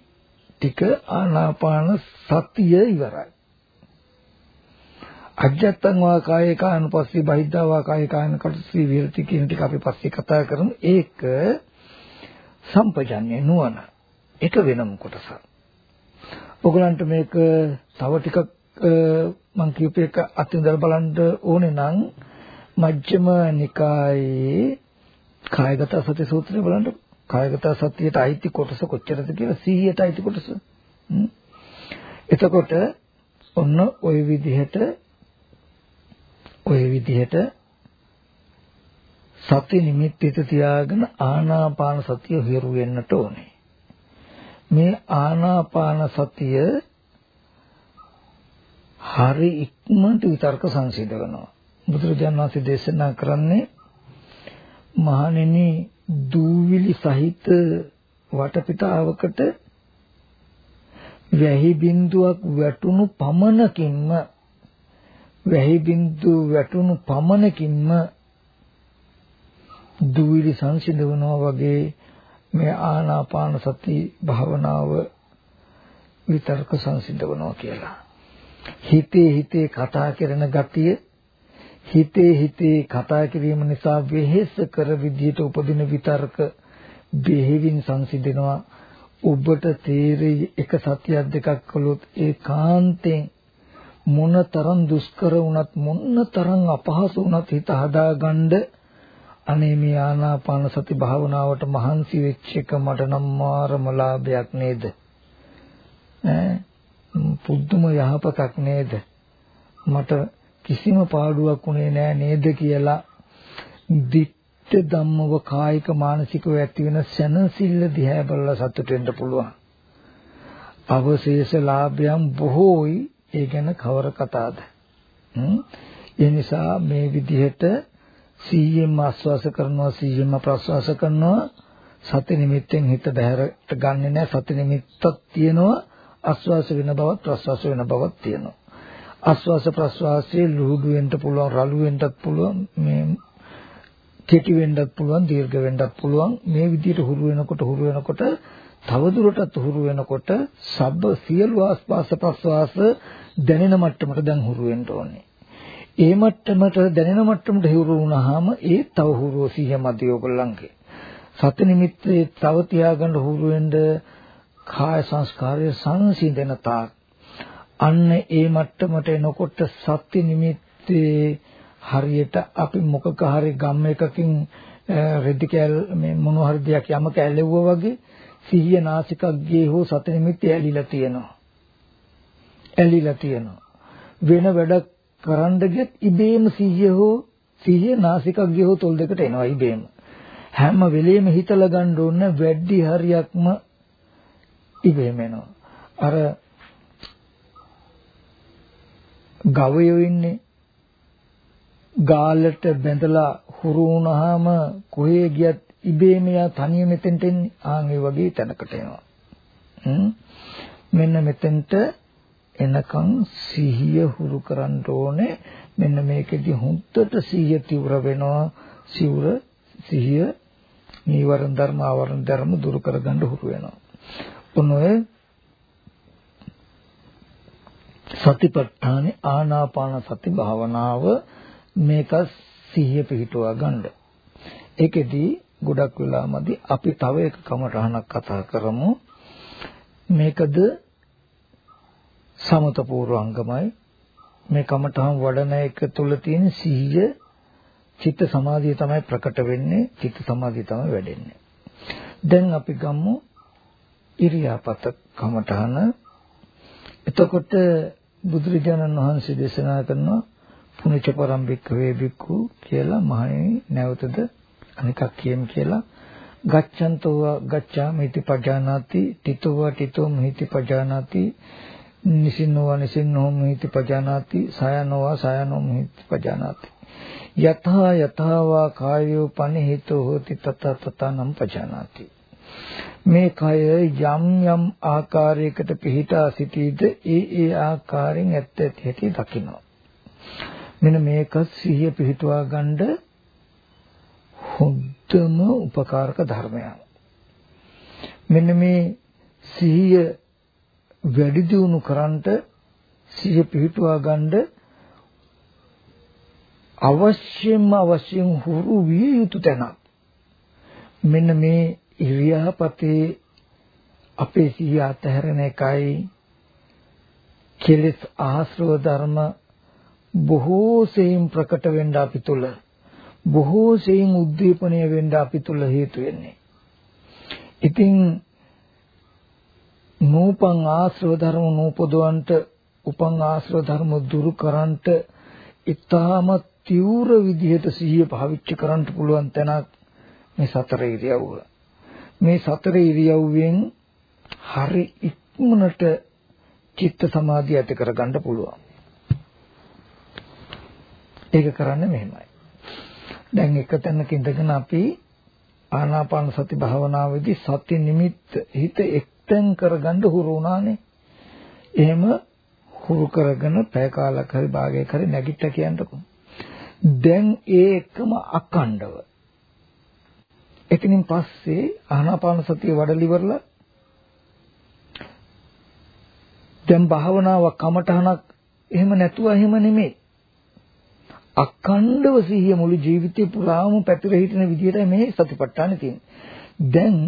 ටික ආනාපාන සතිය ඉවරයි. අජත්තං වා කායේ කානුපස්සී බහිද්ධා වා කායේ කායනකටසී විරති කියන ටික අපි පස්සේ කතා කරමු. ඒක සම්පජන්‍ය නුවණ. ඒක වෙනම කොටසක්. ඔයගලන්ට මේක තව ටිකක් මම කියපු එක අත්විඳලා බලන්න ඕනේ නම් මජ්ක්‍ධිම නිකායේ කායගත සති සූත්‍රය බලන්න කායගත සතියට අයිති කොටස කොච්චරද කියලා 100ට අයිති කොටස. එතකොට ඔන්න ওই විදිහට ওই විදිහට සති නිමිත්තිත තියාගෙන ආනාපාන සතිය හිරු වෙන්නට ඕනේ. මේ ආනාපාන සතිය හරි ඉක්මනට විතර්ක සංසිඳවනවා. බුදුරජාණන් වහන්සේ දේශනා කරන්නේ මහණෙනි දූවිලි සහිත වටපිටාවකට වැහි බිඳුවක් වැටුණු පමණකින්ම වැහි බිඳුව වැටුණු පමණකින්ම දූවිලි සංසිඳවනවා වගේ මේ ආනාපාන සති භාවනාව විතර්ක සංසිඳවනවා කියලා. හිතේ හිතේ කතා කරන ගතිය හිතේ හිතේ කතා කිරීම නිසා වෙහෙස කර විදියට උපදින විතර්ක බෙහෙවින් සංසිඳෙනවා ඔබට තේරෙයි එක සතියක් දෙකක් කළොත් ඒකාන්තයෙන් මොනතරම් දුෂ්කර වුණත් මොනතරම් අපහසු වුණත් හිත හදාගන්න අනේ මේ ආනාපාන සති භාවනාවට මහන්සි වෙච්ච එක මට නම් මාරම ලාභයක් නේද? ඈ? පුදුම යහපතක් නේද? මට කිසිම පාඩුවක් උනේ නෑ නේද කියලා. දිට්ඨ ධම්මව කායික මානසිකව ඇති වෙන සැනසෙල්ල දිහා බලලා සතුට වෙන්න පුළුවන්. අවශේෂ ලාභයන් බොහෝයි. ඒ ගැන කවර කතාවද? ඒ නිසා මේ විදිහට සීයෙන් ආස්වාස කරනවා සීයෙන් ප්‍රස්වාස කරනවා. සති නිමිත්තෙන් හිත බහැරට ගන්නෙ නෑ. සති නිමිත්තක් තියෙනවා. ආස්වාස වෙන බවත් ප්‍රස්වාස වෙන බවත් තියෙනවා. ආස්වාස ප්‍රස්වාසයේ ලුහුඩු වෙන්න පුළුවන් රළු වෙන්නත් පුළුවන් මේ කෙටි වෙන්නත් පුළුවන් දීර්ඝ වෙන්නත් පුළුවන්. මේ විදිහට හුරු වෙනකොට හුරු වෙනකොට තවදුරටත් හුරු වෙනකොට සබ්බ සියලු ආස්වාස ප්‍රස්වාස දැනෙන මට්ටමට දැන් හුරු වෙන්න ඕනේ. ඒ මට්ටමට දැනෙන මට්ටමට හුරු වුණාම ඒ තව හුරු සිහිය මැදිය ඔයගොල්ලන්ගේ. සති නිමිත්තේ තව තියාගන්න හුරු වෙන්න කාය සංස්කාරය සංසිඳන තාක් අන්න ඒ මට්ටමට එනකොට සත්‍ය නිමිත්තේ හරියට අපි මොකක හරි ගම් එකකින් රෙදි කෑල් මේ මොන හරි දෙයක් යමක ඇලෙවුවා වගේ සිහිය නාසිකක් ගේ හෝ සති නිමිත්තේ ඇලිලා තියෙනවා. ඇලිලා තියෙනවා. වෙන වැඩක් කරන්න ගියත් ඉබේම සිහිය හෝ සිහිය නාසිකක් ගේ හෝ තොල් දෙකට එනවා ඉබේම. හැම වෙලෙම හිතලා ගන්න ඕන වැඩි හරියක්ම ඉබේම එනවා. අර ගවයෝ ඉන්නේ ගාලට බැඳලා හුරු වුණාම කොහේ ගියත් ඉබේම යා තනිය මෙතෙන්ට එන්නේ ආන් ඒ වගේ තැනකට එනවා මෙන්න මෙතෙන්ට එනකන් සිහිය හුරු කරන්න ඕනේ මෙන්න මේකෙදි හුත්තට සිහිය තිවර වෙනවා සිවුර සිහිය නීවරණ ධර්ම ආවරණ ධර්ම දුරු කරගන්න හුරු වෙනවා ඔන්න ඔය සතිපට්ඨානේ ආනාපාන සති භාවනාව මේක සිහිය පිහිටුවා ගන්න. ඒකෙදී ගොඩක් වෙලාමදි අපි තව එක කමටහනක් කතා කරමු. මේකද සමත පූර්වංගමයි මේ කමටහන් වඩන එක තුල තියෙන සිහිය චිත්ත සමාධිය තමයි ප්‍රකට වෙන්නේ චිත්ත සමාධිය තමයි වැඩෙන්නේ. දැන් අපි ගමු ඉරියාපත කමඨහන. එතකොට බුදුරජාණන් වහන්සේ දේශනා කරනවා පුනිච පරම්පික වේබික්කු කියලා මහණෙනි නැවතද අනිකක් කියමු කියලා. ගච්ඡන්තෝ ගච්ඡාමිති පජානාති තිතෝ තිතෝ මිහිති පජානාති නිසින්නෝ නිසින්නෝ මිහිති පජානාති සයනෝ සයනෝ මිහිති පජානාති. යතහා යතහා කායෝ පනිහිතෝ හෝති තත තතනම් පජානාති. මේ කය යම් යම් ආකාරයකට පිහිටා සිටීද ඒ ඒ ආකාරයෙන් ඇත්ත ඇති හැටි දකිනවා. මෙන්න මේක සිහිය පිහිටුවා ගන්න හොඳම උපකාරක ධර්මයක්. මෙන්න මේ සිහිය වැඩි දියුණු කරන්නට සිහිය පිහිටුවා ගන්න අවශ්‍යම අවශ්‍යම හුරු විය යුතු තැනක්. මෙන්න මේ ඉරියාපතේ අපේ සිහිය අතහැරෙන එකයි කෙලෙස් ආශ්‍රව ධර්ම බොහෝ සෙයින් ප්‍රකට වෙන්න අපි තුල බොහෝ සෙයින් උද්දීපනය වෙන්න අපි තුල හේතු වෙන්නේ. ඉතින් නූපං ආශ්‍රව ධර්ම නූපදවන්ට උපං ආශ්‍රව ධර්ම දුරු කරන්ට ඊටමත් තීව්‍ර විදිහට සිහිය පාවිච්චි කරන්න පුළුවන් තැනක් මේ සතර ඉරියව්ව. මේ සතර ඉරියව්වෙන් හරි ඉක්මනට චිත්ත සමාධිය ඇති කරගන්න පුළුවන්. ඒක කරන්නේ මෙහෙමයි. දැන් එක තැනක ඉඳගෙන අපි ආනාපාන සති භාවනාවේදී සති නිමිත්ත හිත එක්තෙන් කරගන්න හුරු වුණානේ. එහෙම හුරු කරගෙන පැය කාලක් හරි භාගයක් හරි නැගිට්ට කියන්නකෝ. දැන් ඒ එකම අකණ්ඩව. එතනින් පස්සේ ආනාපාන සතිය වඩලිවරලා දැන් භාවනාවක් කමටහනක් එහෙම නැතුව එහෙම නෙමෙයි. අකණ්ඩව සිහිය මුළු ජීවිතේ පුරාම පැතිර හිටින විදිහට මේ සතිපට්ඨානෙ තියෙන්නේ. දැන්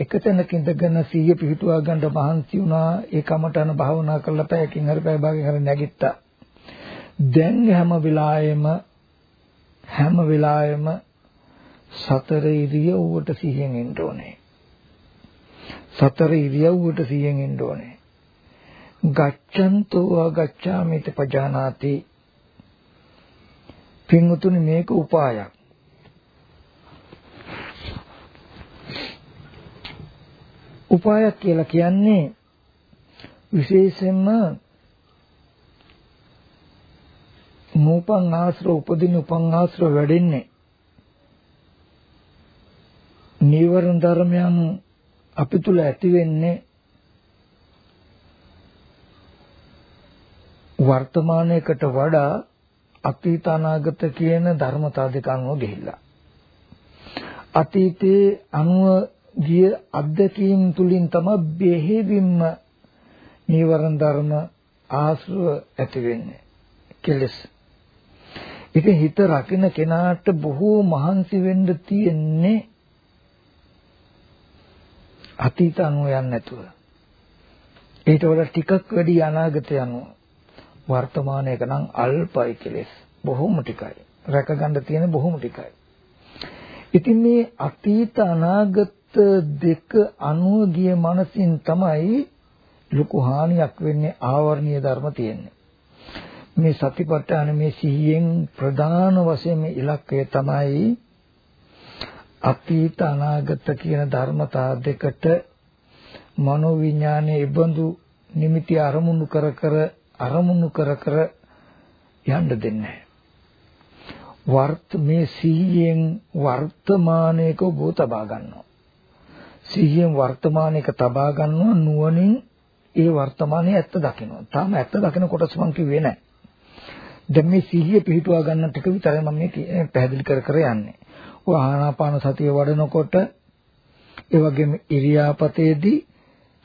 එක තැනක ඉඳගෙන සිහිය පිහිටුවා ගන්න මහන්සි වුණා ඒ කමටහන භාවනා කරලා පැයකින් හරි පැය භාගයකින් හරි නැගිට්ටා. දැන් හැම වෙලාවෙම හැම වෙලාවෙම සතර ඉරියව්වට සිහියෙන් ඉන්න ඕනේ. සතර ඉරියව්වට සිහියෙන් ඉන්න ඕනේ. ගච්ඡන්තෝ ආගච්ඡාමිත පජානාති. පින්වතුනි මේක උපායක්. උපායක් කියලා කියන්නේ විශේෂයෙන්ම නූපන් ආශ්‍රව උපදින උපන් ආශ්‍රව වැඩෙන්නේ නීවරණ ධර්මයන් අපි තුල ඇති වෙන්නේ වර්තමානයකට වඩා අතීත අනාගත කියන ධර්මතා දෙක අනුව ගිහිල්ලා අතීතයේ අනුව ගිය අත්දැකීම් තුලින් තමයි බෙහෙවින්ම නීවරණ ධර්ම ආශ්‍රව ඇති වෙන්නේ කෙලස් ඉතින් හිත රකින්න කෙනාට බොහෝ මහන්සි වෙන්න තියෙන්නේ අතීත අනුව යන්නේ නැතුව. ඊට වඩා ටිකක් වැඩි අනාගත යනවා. වර්තමානයක නම් අල්පයි කෙලස්. බොහොම ටිකයි. රැකගන්න තියෙන බොහොම ටිකයි. ඉතින් මේ අතීත අනාගත දෙක අනුව ගිය මනසින් තමයි ලොකු හානියක් වෙන්නේ ආවර්ණීය ධර්ම තියෙන්නේ. මේ සතිපට්ඨාන මේ සිහියෙන් ප්‍රධාන වශයෙන් ඉලක්කය තමයි අතීත අනාගත කියන ධර්මතා දෙකට මනෝවිඥානයේ ඉබඳු නිමිති අරමුණු කර කර අරමුණු කර කර යන්න දෙන්නේ වර්ත මේ සිහියෙන් වර්තමානයක ඔබ තබා ගන්නවා සිහියෙන් වර්තමානයක තබා ගන්නවා නුවණින් ඒ වර්තමානයේ ඇත්ත දකිනවා තාම ඇත්ත දකින කොටස මං කිව්වේ නැහැ දැන් මේ සිහිය පිහිටුවා ගන්න ටික විතරයි මම මේ පැහැදිලි කර කර යන්නේ. ඔය ආනාපාන සතිය වඩනකොට ඒ වගේම ඉරියාපතේදී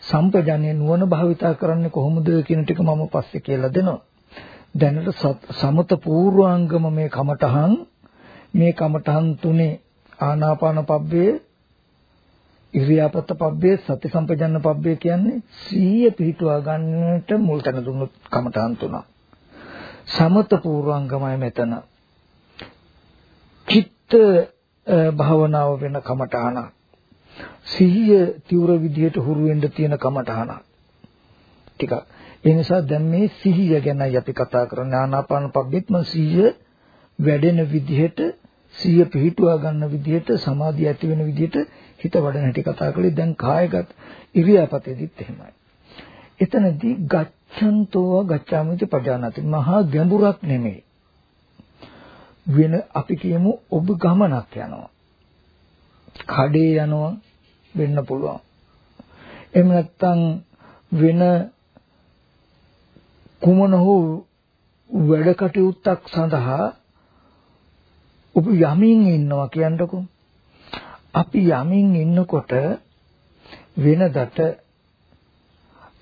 සම්පජන්‍ය නුවණ භාවිතා කරන්නේ කොහොමද කියන ටික මම පස්සේ කියලා දෙනවා. දැනට සමත පූර්වාංගම මේ කමඨහන් මේ කමඨහන් තුනේ ආනාපාන පබ්බේ ඉරියාපත පබ්බේ සති සම්පජන්න පබ්බේ කියන්නේ සීය පිහිටුවා ගන්නට මුල් තැන දුන්නු කමඨහන් තුනක්. සමත පූර්වංගමයි මෙතන. චිත්ත භාවනාව වෙන කමඨාන. සිහිය තීව්‍ර විදියට හුරු වෙන්න තියෙන කමටහනක්. ටික. ඒ නිසා දැන් මේ සිහිය ගැනයි අපි කතා කරන්නේ. ආනාපාන පබ්බෙත්ම සිහිය වැඩෙන විදිහට සිහිය පිහිටුවා ගන්න විදිහට සමාධිය ඇති වෙන විදිහට හිත වඩන හැටි කතා කළේ දැන් කායගත ඉරියාපතේදීත් එහෙමයි. එතනදී ගච්ඡන්තෝ ගච්ඡාමිති පජානාති මහා ගැඹුරක් නෙමෙයි. වෙන අපි කියමු ඔබ ගමනක් යනවා. කඩේ යනවා වෙන්න පුළුවන්. එහෙම නැත්නම් වෙන කුමන හෝ වැඩ කටයුත්තක් සඳහා ඔබ යමින් ඉන්නවා කියන්නකෝ. අපි යමින් ඉන්නකොට වෙනදට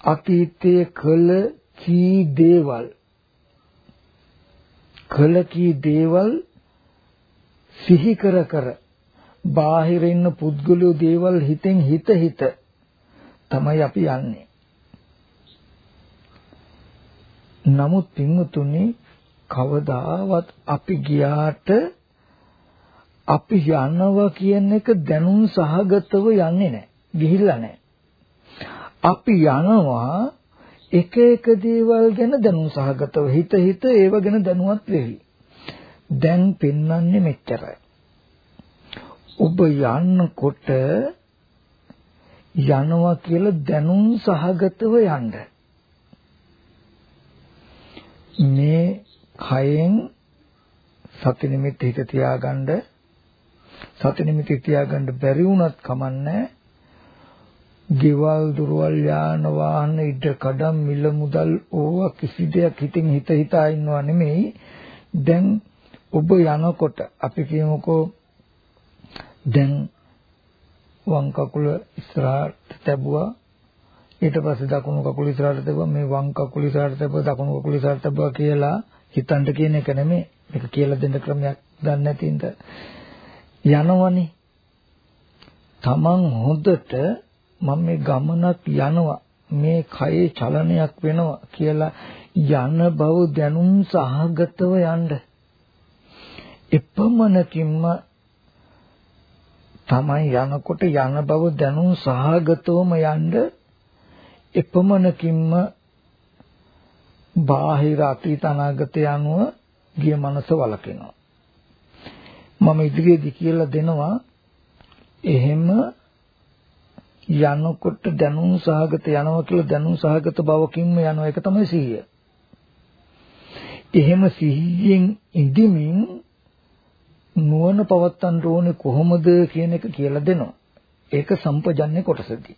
අතීතයේ කළ කී දේවල් කළ කී දේවල් සිහි කර කර බාහිර ඉන්න පුද්ගලයෝ දේවල් හිතෙන් හිත හිත තමයි අපි යන්නේ. නමුත් පින්වතුනි කවදාවත් අපි ගියාට අපි යනවා කියන එක දැනුම් සහගතව යන්නේ නැහැ. ගිහිල්ලා නැහැ. අපි යනවා එක එක දේවල් ගැන දැනුම් සහගතව හිත හිත ඒව ගැන දැනුවත් වෙවි. දැන් පෙන්වන්නේ මෙච්චරයි. ඔබ යන්නකොට යනවා කියලා දැනුම් සහගතව යන්න. මේ කයෙන් සති නිමිත්ත හිත තියාගන්න සති නිමිති තියාගන්න බැරි වුණත් කමන්නේ ගෙවල් දුරවල් යාන වාහන ඉඩ කඩම් මිල මුදල් ඕවා කිසි දෙයක් හිතින් හිත හිතා ඉන්නව නෙමෙයි. දැන් ඔබ යනකොට අපි කියමුකෝ දැන් වම් කකුල ඉස්සරහට තැබුවා. ඊට පස්සේ දකුණු කකුල ඉස්සරහට තැබුවා. මේ වම් කකුල ඉස්සරහට තැබුවා දකුණු කකුල ඉස්සරහට තැබුවා කියලා හිතන්න කියන එක නෙමෙයි. මේක කියලා දෙන්න ක්‍රමයක් දන්නේ නැතිඳ යනවනේ. Taman හොඳට මම මේ ගමනක් යනවා මේ කයේ චලනයක් වෙනවා කියලා යන බව දැනුම් සහගතව යන්න. එපමණකින්ම තමයි යනකොට යන බව දැනුම් සහගතවම යන්න එපමණකින්ම බාහිර අතීත අනාගත යනුව ගිය මනස වලකිනවා. මම ඉදිරියේදී කියලා දෙනවා එහෙම යනකොට දැනුම් සහගත යනවා කියලා දැනුම් සහගත බවකින්ම යනවා ඒක තමයි සිහිය. එහෙම සිහියෙන් ඉඳිමින් නුවණ පවත්තන්න ඕනේ කොහොමද කියන එක කියලා දෙනවා. ඒක සම්පජන්‍ය කොටසදී.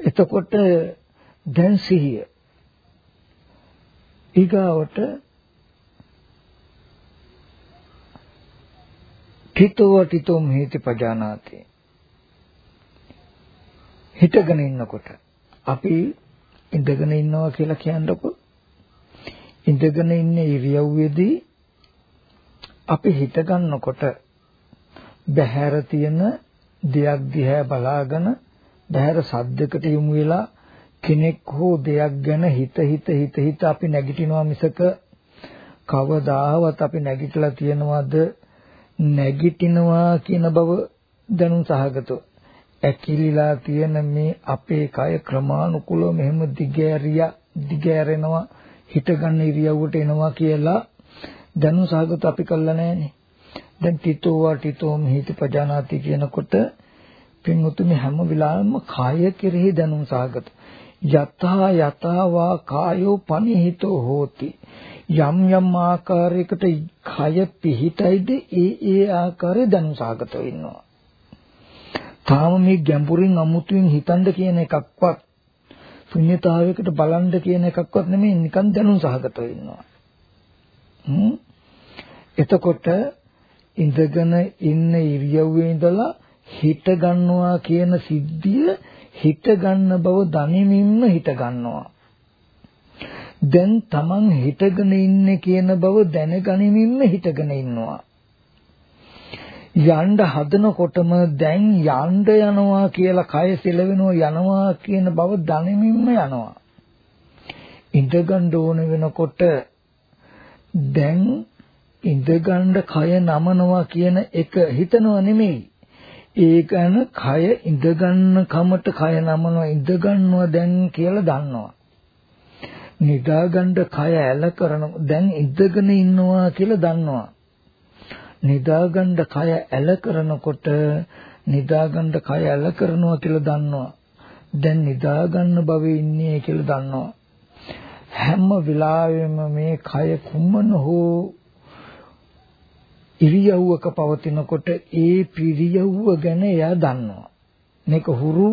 එතකොට දැන් සිහිය ඊගාවට හිතව තිතොම් හේති පජානාති. හිතගෙන ඉන්නකොට අපි ඉඳගෙන ඉන්නවා කියලා කියන්නකො. ඉඳගෙන ඉන්න ඉරියව්වේදී අපි හිත ගන්නකොට බහැර තියෙන දෙයක් දිහා බලාගෙන බහැර සද්දයකට යොමු වෙලා කෙනෙක් හෝ දෙයක් ගැන හිත හිත හිත හිත අපි නැගිටිනවා මිසක කවදාවත් අපි නැගිටලා තියනවද? නැගිටිනවා කියන බව දැනුම් සහගතව. ඇකිලිලා තියෙන මේ අපේ කය ක්‍රමානුකූලව මෙහෙම දිගෑරියා දිගෑරෙනවා හිත ගන්න ඉරියව්වට එනවා කියලා දැනුම් සහගත අපි කළා නෑනේ. දැන් තිතෝවා තිතෝම හිත පජානාති කියනකොට පින්වතුනි හැම වෙලාවෙම කාය කෙරෙහි දැනුම් සහගත යතහා යතාවා කායෝ පනිහිතෝ හෝති. යම් යම් ආකාරයකට කය පිහිටයිද ඒ ඒ ආකාරය දැනුසාගතව ඉන්නවා. තාම මේ ගැඹුරින් අමුතුවෙන් හිතන්න කියන එකක්වත් ශුන්‍යතාවයකට බලන්න කියන එකක්වත් නෙමෙයි නිකන් දැනුසාගතව ඉන්නවා. එතකොට ඉඳගෙන ඉන්න ඉරියව්වේ ඉඳලා හිත ගන්නවා කියන සිද්ධිය හිත ගන්න බව දනිමින්ම හිත ගන්නවා. දැන් Taman හිටගෙන ඉන්නේ කියන බව දැනගනිමින්ම හිටගෙන ඉන්නවා. යන්න හදනකොටම දැන් යන්න යනවා කියලා කය සෙලවෙනවා යනවා කියන බව දැනෙමින්ම යනවා. ඉඳගන්න ඕන වෙනකොට දැන් ඉඳගන්න කය නමනවා කියන එක හිතනවා නෙමෙයි. ඒකන කය ඉඳගන්න කමට කය නමනවා ඉඳගන්නවා දැන් කියලා දන්නවා. නිදාගන්න කය ඇල කරන දැන් ඉඳගෙන ඉන්නවා කියලා දන්නවා. නිදාගන්න කය ඇල කරනකොට නිදාගන්න කය ඇල කරනවා කියලා දන්නවා. දැන් නිදාගන්න භවයේ ඉන්නේ කියලා දන්නවා. හැම වෙලාවෙම මේ කය කුමන හෝ ඉරියව්වක පවතිනකොට ඒ පිරියව්ව ගැන එයා දන්නවා. මේක හුරු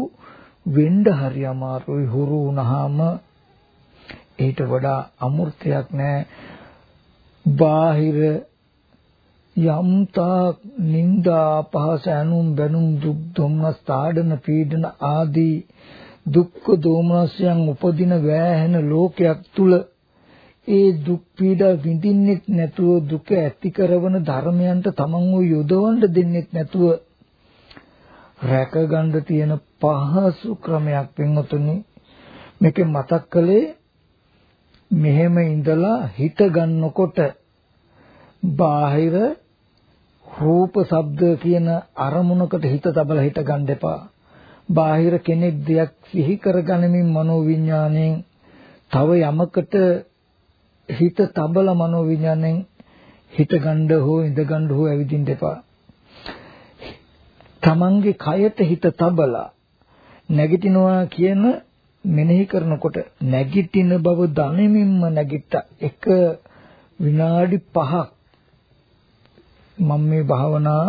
වෙන්න හරි අමාරුයි හුරු වුණාම ඊට වඩා අමෘතයක් නැහැ. බාහිර යම්තා නිന്ദා පහස අනුම් බැනුම් දුක් දුම්නස් තාඩන පීඩන ආදී දුක්ඛ දෝමනස්යන් උපදින වෑහෙන ලෝකයක් තුල ඒ දුක් පීඩා විඳින්නෙත් නැතුව දුක ඇති කරන ධර්මයන්ට තමන්ව යොදවන්න දෙන්නෙත් නැතුව රැකගන්න තියෙන පහසු ක්‍රමයක් වෙනතුනි මේක මතක් කළේ මෙහෙම ඉඳලා හිත ගන්නකොට බාහිර රූප ශබ්ද කියන අරමුණකට හිත තබලා හිත ගන්න එපා. බාහිර කෙනෙක් දෙයක් සිහි කරගනිමින් මනෝවිඤ්ඤාණයෙන් තව යමකට හිත තබල මනෝවිඥාණයෙන් හිත ගන්න හෝ ඉඳ ගන්න හෝ ඇවිදින්න එපා. තමන්ගේ කයට හිත තබලා නැගිටිනවා කියන මෙනෙහි කරනකොට නැගිටින බව දැනෙමින්ම නැගිට එක විනාඩි 5ක් මම මේ භාවනා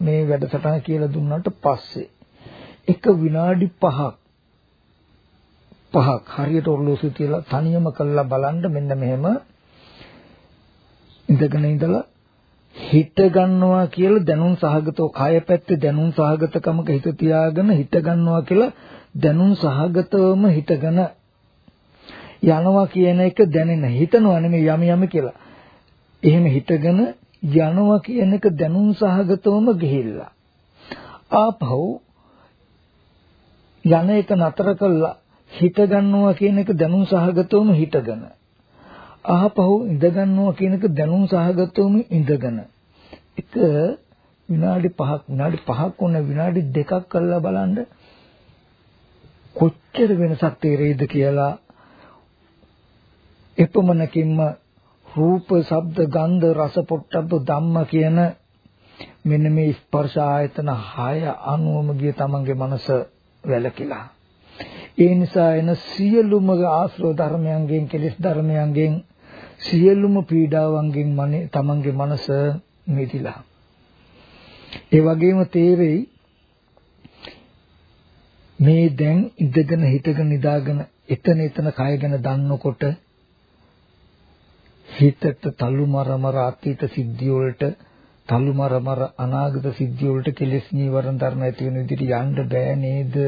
මේ වැඩසටහන කියලා දුන්නාට පස්සේ එක විනාඩි 5ක් පහක් හරියට ඔරලෝසු තියලා තනියම කළා බලන්න මෙන්න මෙහෙම ඉඳගෙන ඉඳලා හිත ගන්නවා කියලා දැනුම් සහගතව කය පැත්තේ දැනුම් සහගතකමක හිත තියාගෙන හිත ගන්නවා කියලා දැනුම් සහගතවම හිතගෙන යනවා කියන එක දැනෙන හිතනවා නෙමෙයි යම යම කියලා. එහෙම හිතගෙන යනවා කියන එක දැනුම් සහගතවම ගිහිල්ලා. ආපහු යන එක නතර කළා හිත ගන්නවා කියන එක දැනුම් සහගතවම හිතගෙන ආපහු ඉඳ ගන්නවා කියන එක දැනුම් සහගතවම ඉඳගෙන එක විනාඩි 5ක් විනාඩි 5ක් වුණ විනාඩි දෙකක් කරලා බලන්න කොච්චර වෙනසක් තේරෙයිද කියලා එපමණකින්ම රූප, ශබ්ද, ගන්ධ, රස, පොට්ටබ්බ ධම්ම කියන මෙන්න මේ ස්පර්ශ ආයතන 6 අනුවම ගිය තමන්ගේ මනස වැළකීලා ඒ නිසා එන සියලුම ආශ්‍රව ධර්මයන්ගෙන් කෙලෙස් ධර්මයන්ගෙන් සියලුම පීඩාවන්ගෙන් මනේ තමන්ගේ මනස මිදිලා. ඒ වගේම තේරෙයි මේ දැන් ඉඳගෙන හිටගෙන නිදාගෙන එතන එතන කය ගැන දන්නකොට හිතට තලු මර මර අතීත සිද්ධිය වලට තලු මර මර අනාගත සිද්ධිය වලට කෙලෙස් නීවරණ ධර්ම ඇති වෙන විදිහට යන්න බෑ නේද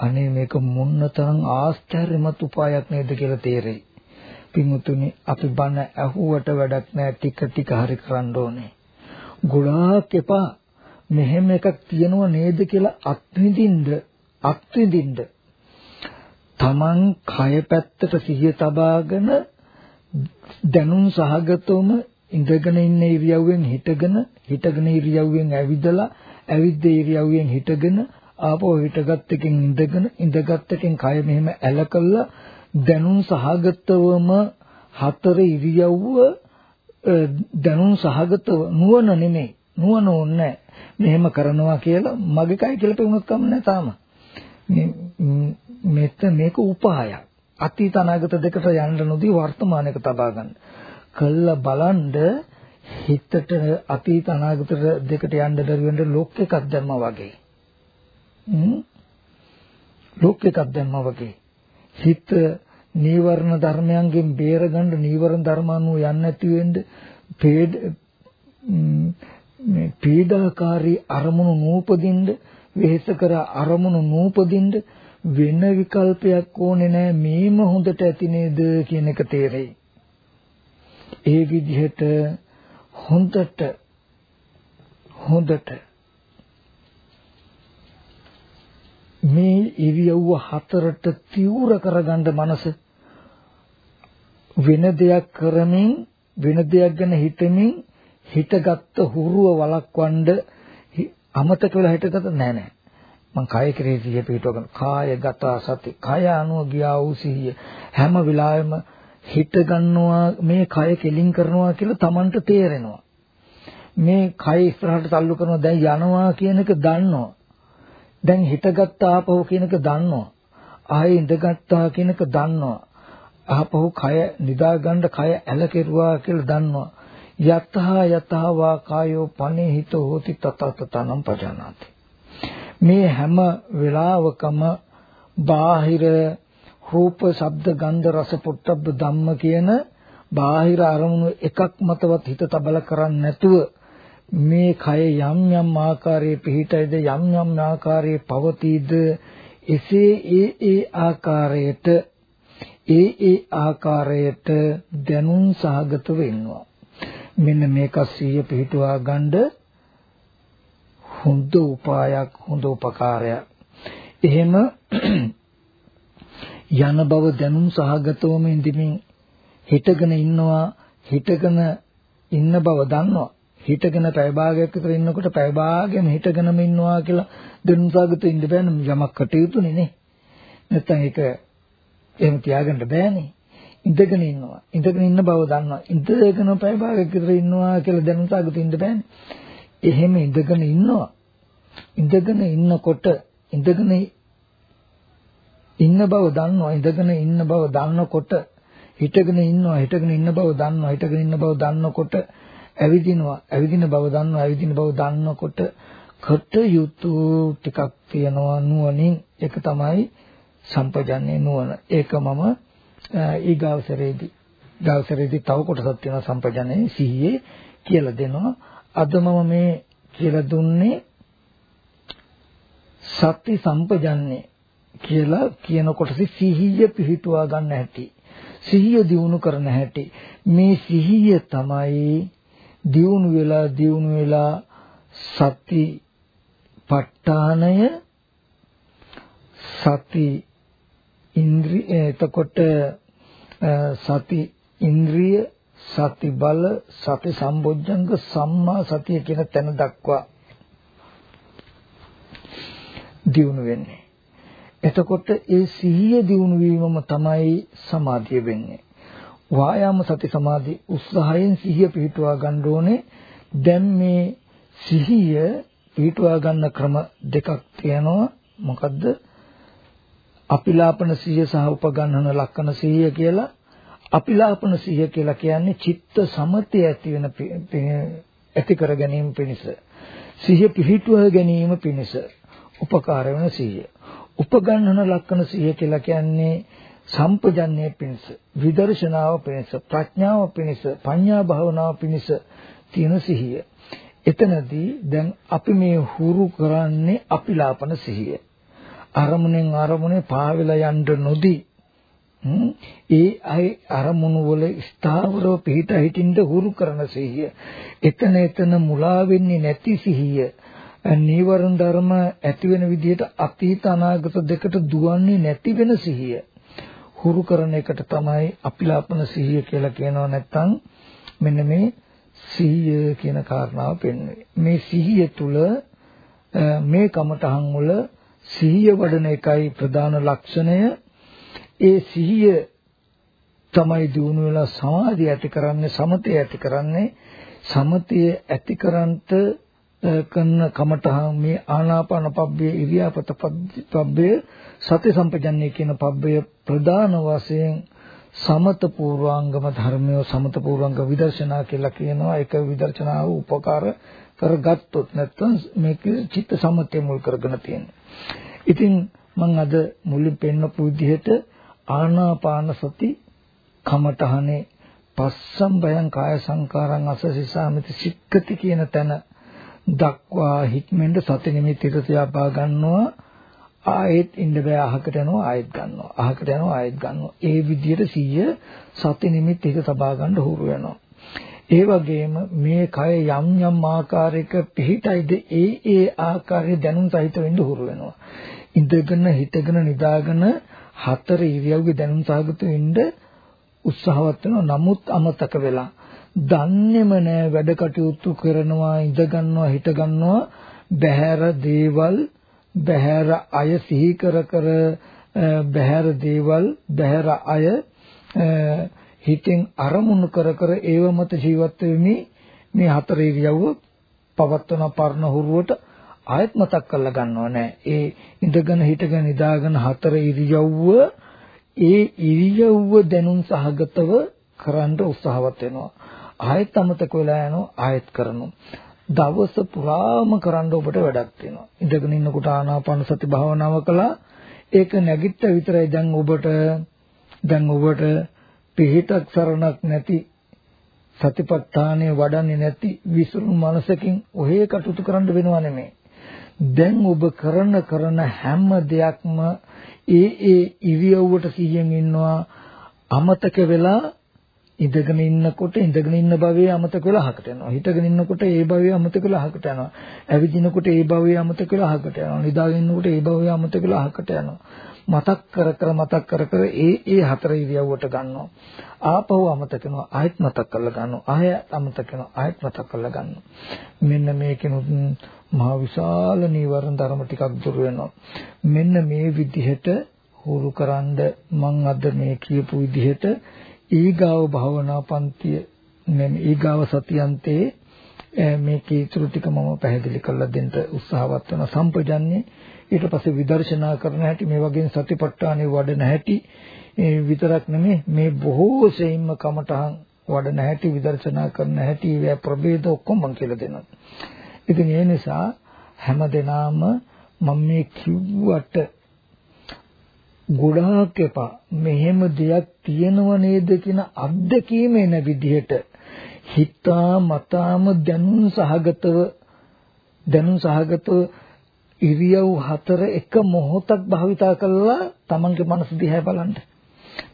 අනේ මේක මොන්නතරම් ආශ්චර්යමත් උපායක් නේද කියලා තේරෙයි. පින්වතුනි අපි බණ ඇහුවට වැඩක් නැහැ ටික ටික හරි කරන්න ඕනේ. ගොඩාක් එපා මෙහෙම එකක් තියෙනව නේද කියලා අත්විඳින්න අත්විඳින්න. Taman කය පැත්තට සිහිය තබාගෙන දැනුම් සහගතවම ඉඳගෙන ඉන්න ඉරියව්වෙන් හිටගෙන හිටගෙන ඉරියව්වෙන් ඇවිදලා ඇවිද්ද ඉරියව්වෙන් හිටගෙන ආපහු හිටගත් එකෙන් ඉඳගෙන ඉඳගත් එකෙන් කය මෙහෙම ඇල කළා දැනුම් සහගතවම හතර ඉරියව්ව දැනුම් සහගතව නුවණ නෙමෙයි නුවණ ඕනේ මෙහෙම කරනවා කියලා මගේ කය කියලා පෙවුනක් කම නැහැ තාම මේ මෙත මේක උපායක්. අතීත අනාගත දෙකට යන්න නොදී වර්තමානයක තබා ගන්න. කළා බලන්ඩ හිතට අතීත අනාගත දෙකට යන්න බැරි වෙන්න ලොක් එකක් දැම්මා වගේ. ලෝක එකක් දැම්මා වගේ. හිත නීවරණ ධර්මයන්ගෙන් බේරගන්න නීවරණ ධර්මානුව යන්නේ නැති වෙන්න පීඩ මේ පීඩාකාරී අරමුණු නූපදින්න වෙහෙස කර අරමුණු නූපදින්න වෙන විකල්පයක් ඕනේ නැහැ මේම හොඳට ඇති නේද කියන එක තේරෙයි. ඒ විදිහට හොඳට හොඳට මේ ඉරියව්ව හතරට තියුර කරගන්න මනස වෙන දෙයක් කරමින් වෙන දෙයක් ගැන හිතමින් හිතගත්ත හුරුව වළක්වන්න අමතක වෙලා හිටගත නෑ නෑ. මං කය කෙරෙහි සිහිය පිටවගෙන කායගත සති කය අනුව ගියා වූ සිහිය හැම වෙලාවෙම හිත ගන්නවා මේ කය කෙලින් කරනවා කියලා Tamanට තේරෙනවා. මේ කය ඉස්සරහට තල්ලු කරනවා දැන් යනවා කියන එක දන්නවා. දැන් හිතගත්ත ආපහු කියන එක දන්නවා. ආයේ ඉඳගත්තා කියන එක දන්නවා. ආපහු කය නිදා ගන්න කය ඇල කෙරුවා කියලා දන්නවා. යතහ යතහ වා කායෝ පනේහිතෝ හෝති තත තතනම් පජානාති. මේ හැම වෙලාවකම බාහිර රූප, ශබ්ද, ගන්ධ, රස, පොට්ටබ්බ ධම්ම කියන බාහිර අරමුණු එකක් මතවත් හිත තබල කරන්නේ නැතුව මේ කය යම් යම් ආකාරයේ පිහිටයිද යම් යම් ආකාරයේ පවතීද එසේ ඒ ඒ ආකාරයට ඒ ඒ ආකාරයට දැනුම් සහගත වෙන්නවා මෙන්න මේක සිහිය පිහිටුවා ගන්න හොඳ උපායක් හොඳ උපකාරයක්. එහෙම යන බව දැනුම් සහගතවම ඉඳිමින් හිටගෙන ඉන්නවා හිටගෙන ඉන්න බව දන්නවා. හිටගෙන පැය භාගයක් විතර ඉන්නකොට පැය භාගෙම හිටගෙනම ඉන්නවා කියලා දැනුම් සහගත ඉන්න බෑනේ. යමක් කටයුතුනේ නේ. නැත්තම් ඒක එහෙම තියාගන්න බෑනේ. ඉඳගෙන ඉන්නවා. ඉඳගෙන ඉන්න බව දන්නවා. ඉඳගෙන පැය භාගයක් විතර ඉන්නවා කියලා දැනුම් සහගත ඉන්න බෑනේ. එහෙම ඉඳගෙන ඉන්නවා. ඉඳගෙන ඉන්නකොට ඉඳගෙන ඉන්න බව දන්නවා. ඉඳගෙන ඉන්න බව දන්නකොට හිටගෙන ඉන්නවා. හිටගෙන ඉන්න බව දන්නවා. හිටගෙන ඉන්න බව දන්නකොට ඇවිදිනවා. ඇවිදින බව දන්නවා. ඇවිදින බව දන්නකොට කටයුතු ටිකක් තියෙනවා නුවණින්. ඒක තමයි සම්පජන්යේ නුවණ. ඒක මම ඊගාවසරේදී ගාවසරේදී තව කොටසක් තියෙනවා සම්පජන්යේ සිහියේ කියලා දෙනවා අද මම මේ කියලා දුන්නේ සති සම්පජන්යේ කියලා කියන කොටස සිහිය පිහිටුවා ගන්න හැටි. සිහිය දියුණු කරන හැටි. මේ සිහිය තමයි දියුණු වෙලා දියුණු වෙලා සති ප ဋ ාණය සති ඉන්ද්‍රිය එතකොට සති ඉන්ද්‍රිය සති බල සති සම්බොජ්ජංග සම්මා සතිය කියන තැන දක්වා දියුණු වෙන්නේ එතකොට ඒ සිහිය දියුණු වීමම තමයි සමාධිය වෙන්නේ. වායාම සති සමාධි උත්සාහයෙන් සිහිය පිහිටුවා ගන්න ඕනේ. දැන් මේ සිහිය පිහිටුවා ගන්න ක්‍රම දෙකක් තියෙනවා. මොකද්ද? අපිලාපන සිහිය සහ උපගන්නන ලක්කන සිහිය කියලා. අපිලාපන සිහිය කියලා කියන්නේ චිත්ත සමතය ඇති වෙන ඇති කර ගැනීම පිණිස. සිහිය පිහිටුවා ගැනීම පිණිස උපකාර වෙන සිහිය. උපගන්නන ලක්ෂණ සිහිය කියලා කියන්නේ සම්පජන්ණය පිණිස විදර්ශනාව පිණිස ප්‍රඥාව පිණිස පඤ්ඤා භාවනාව පිණිස තියෙන සිහිය. එතනදී දැන් අපි මේ හුරු කරන්නේ අපිලාපන සිහිය. අරමුණෙන් අරමුණේ පාවෙලා යන්න නොදී ඒ අය අරමුණු වල ස්ථාවරව පිහිට හිටින්න හුරු කරන සිහිය. එතන එතන මුලා වෙන්නේ නැති සිහිය. නීවරණ ධර්ම ඇති වෙන විදිහට අතීත අනාගත දෙකට දුවන්නේ නැති වෙන සිහිය හුරු කරන එකට තමයි අපිලාපන සිහිය කියලා කියනවා නැත්නම් මෙන්න මේ සිහිය කියන කාරණාව පෙන්වන්නේ මේ සිහිය තුල මේ කමඨහන් වල සිහිය වඩන එකයි ප්‍රධාන ලක්ෂණය. ඒ සිහිය තමයි දිනු වෙලා සමාධිය ඇති කරන්නේ සමතය ඇති කරන්නේ. සමතය ඇති කරන්ට කරන කමඨහන් මේ ආනාපාන පබ්බේ ඉරියාපත පබ්බේ සති සම්පජන්ණය කියන පබ්බය ප්‍රධාන වශයෙන් සමත පූර්වාංගම ධර්මය සමත පූර්වාංග විදර්ශනා කියලා කියනවා. ඒක විදර්ශනාව උපකාර කරගත්තොත් නැත්නම් මේක චිත්ත සමතය මුල් කරගෙන තියෙනවා. ඉතින් මම අද මුලින් පෙන්නපු විදිහට ආනාපාන සති කමඨහනේ පස්සම් බයං කාය සංකාරං අසසිසාමිති සික්කති කියන තැන දක්වා හික්මෙන්ද සති නිමිති තියා ගන්නවා. ආයෙත් ඉන්න බෑ අහකට යනවා ආයෙත් ගන්නවා. අහකට යනවා ආයෙත් ගන්නවා. ඒ විදිහට සිහිය සති නිමිති එක සබා ගන්න හුරු වෙනවා. ඒ වගේම මේ කය යම් යම් ආකාරයක පිහිටයිද ඒ ඒ ආකාරයේ දැනුම් සහිත වෙන්න හුරු වෙනවා. ඉඳගෙන හිටගෙන නිදාගෙන හතර ඉරියව්වේ දැනුම් සහගත වෙන්න උත්සාහවත් වෙනවා. නමුත් අමතක වෙලා දන්නේම නෑ වැඩ කටයුතු කරනවා ඉඳ ගන්නවා හිට ගන්නවා බහැර දේවල් බහැර අය සිහි කර කර බහැර දේවල් බහැර අය හිතෙන් අරමුණු කර කර ඒව මත ජීවත් වෙමි මේ හතර ඉරියව්ව පවත්වන පරණ හුරුවට ආයත් මතක් කරලා ගන්නව නෑ. ඒ ඉඳගෙන හිටගෙන නිදාගෙන හතර ඉරියව්ව ඒ ඉරියව්ව දැනුම් සහගතව කරන්න උත්සාහවත් වෙනවා. ආයත් අමතක වෙලා යනවා ආයත් කරනවා. දවස පුරාම කරන්න ඔබට වැඩක් තියෙනවා. ඉඳගෙන ඉන්නකොට ආනාපාන සති භාවනාව කළා. ඒක නැගිට විතරයි. දැන් ඔබට දැන් ඔබට පිහිටක් සරණක් නැති සතිපට්ඨානය වඩන්නේ නැති විසුණු මනසකින් ඔහේ කටයුතු කරන්න වෙනව නෙමෙයි. දැන් ඔබ කරන කරන හැම දෙයක්ම ඒ ඒ ඉරියව්වට සිහියෙන් ඉන්නවා අමතක වෙලා ඉඳගෙන ඉන්නකොට ඉඳගෙන ඉන්න භවයේ අමතක වෙලා අහකට යනවා. හිටගෙන ඉන්නකොට ඒ භවයේ අමතක වෙලා අහකට යනවා. ඇවිදිනකොට ඒ භවයේ අමතක වෙලා අහකට යනවා. නිදාගෙන ඉන්නකොට ඒ භවයේ අමතක වෙලා අහකට යනවා. මතක් කර කර මතක් කර කර ඒ ඒ හතර ඉරියව්වට ගන්නවා. ආපහු අමතක කරනවා. ආයෙත් මතක් කරලා ගන්නවා. ආයෙත් අමතක කරනවා. ආයෙත් මතක් කරලා ගන්නවා. මෙන්න මේකෙනුත් මහ විශාල නීවරණ ධර්ම ටිකක් දුර වෙනවා. මෙන්න මේ විදිහට හුරු කරන්ඩ මං අද මේ කියපු විදිහට ඊගාව භාවනා පන්තිය මෙන්න ඊගාව සතියන්තේ මේ කීතුරු ටික මම පැහැදිලි කරලා දෙන්න උත්සාහවත් වෙන සම්පජන්න්නේ ඊට පස්සේ විදර්ශනා කරන හැටි මේ වගේ සතිපට්ඨානෙ වඩන හැටි විතරක් නෙමෙයි මේ බොහෝ සෙයින්ම කමටහන් වඩන හැටි විදර්ශනා කරන හැටි ඒ ප්‍රභේද ඔක්කොම මම කියලා දෙනවා. ඉතින් ඒ නිසා හැමදෙනාම මම මේ කිව්වට ගොඩාක් එපා. මෙහෙම දෙයක් තියෙනව නේද කියන අත්දැකීම එන විදිහට හිතා මතාම දැනුම් සහගතව දැනුම් සහගතව ඉරියව් හතර එක මොහොතක් භාවිතා කළා තමන්ගේ මනස දිහා බලන්න.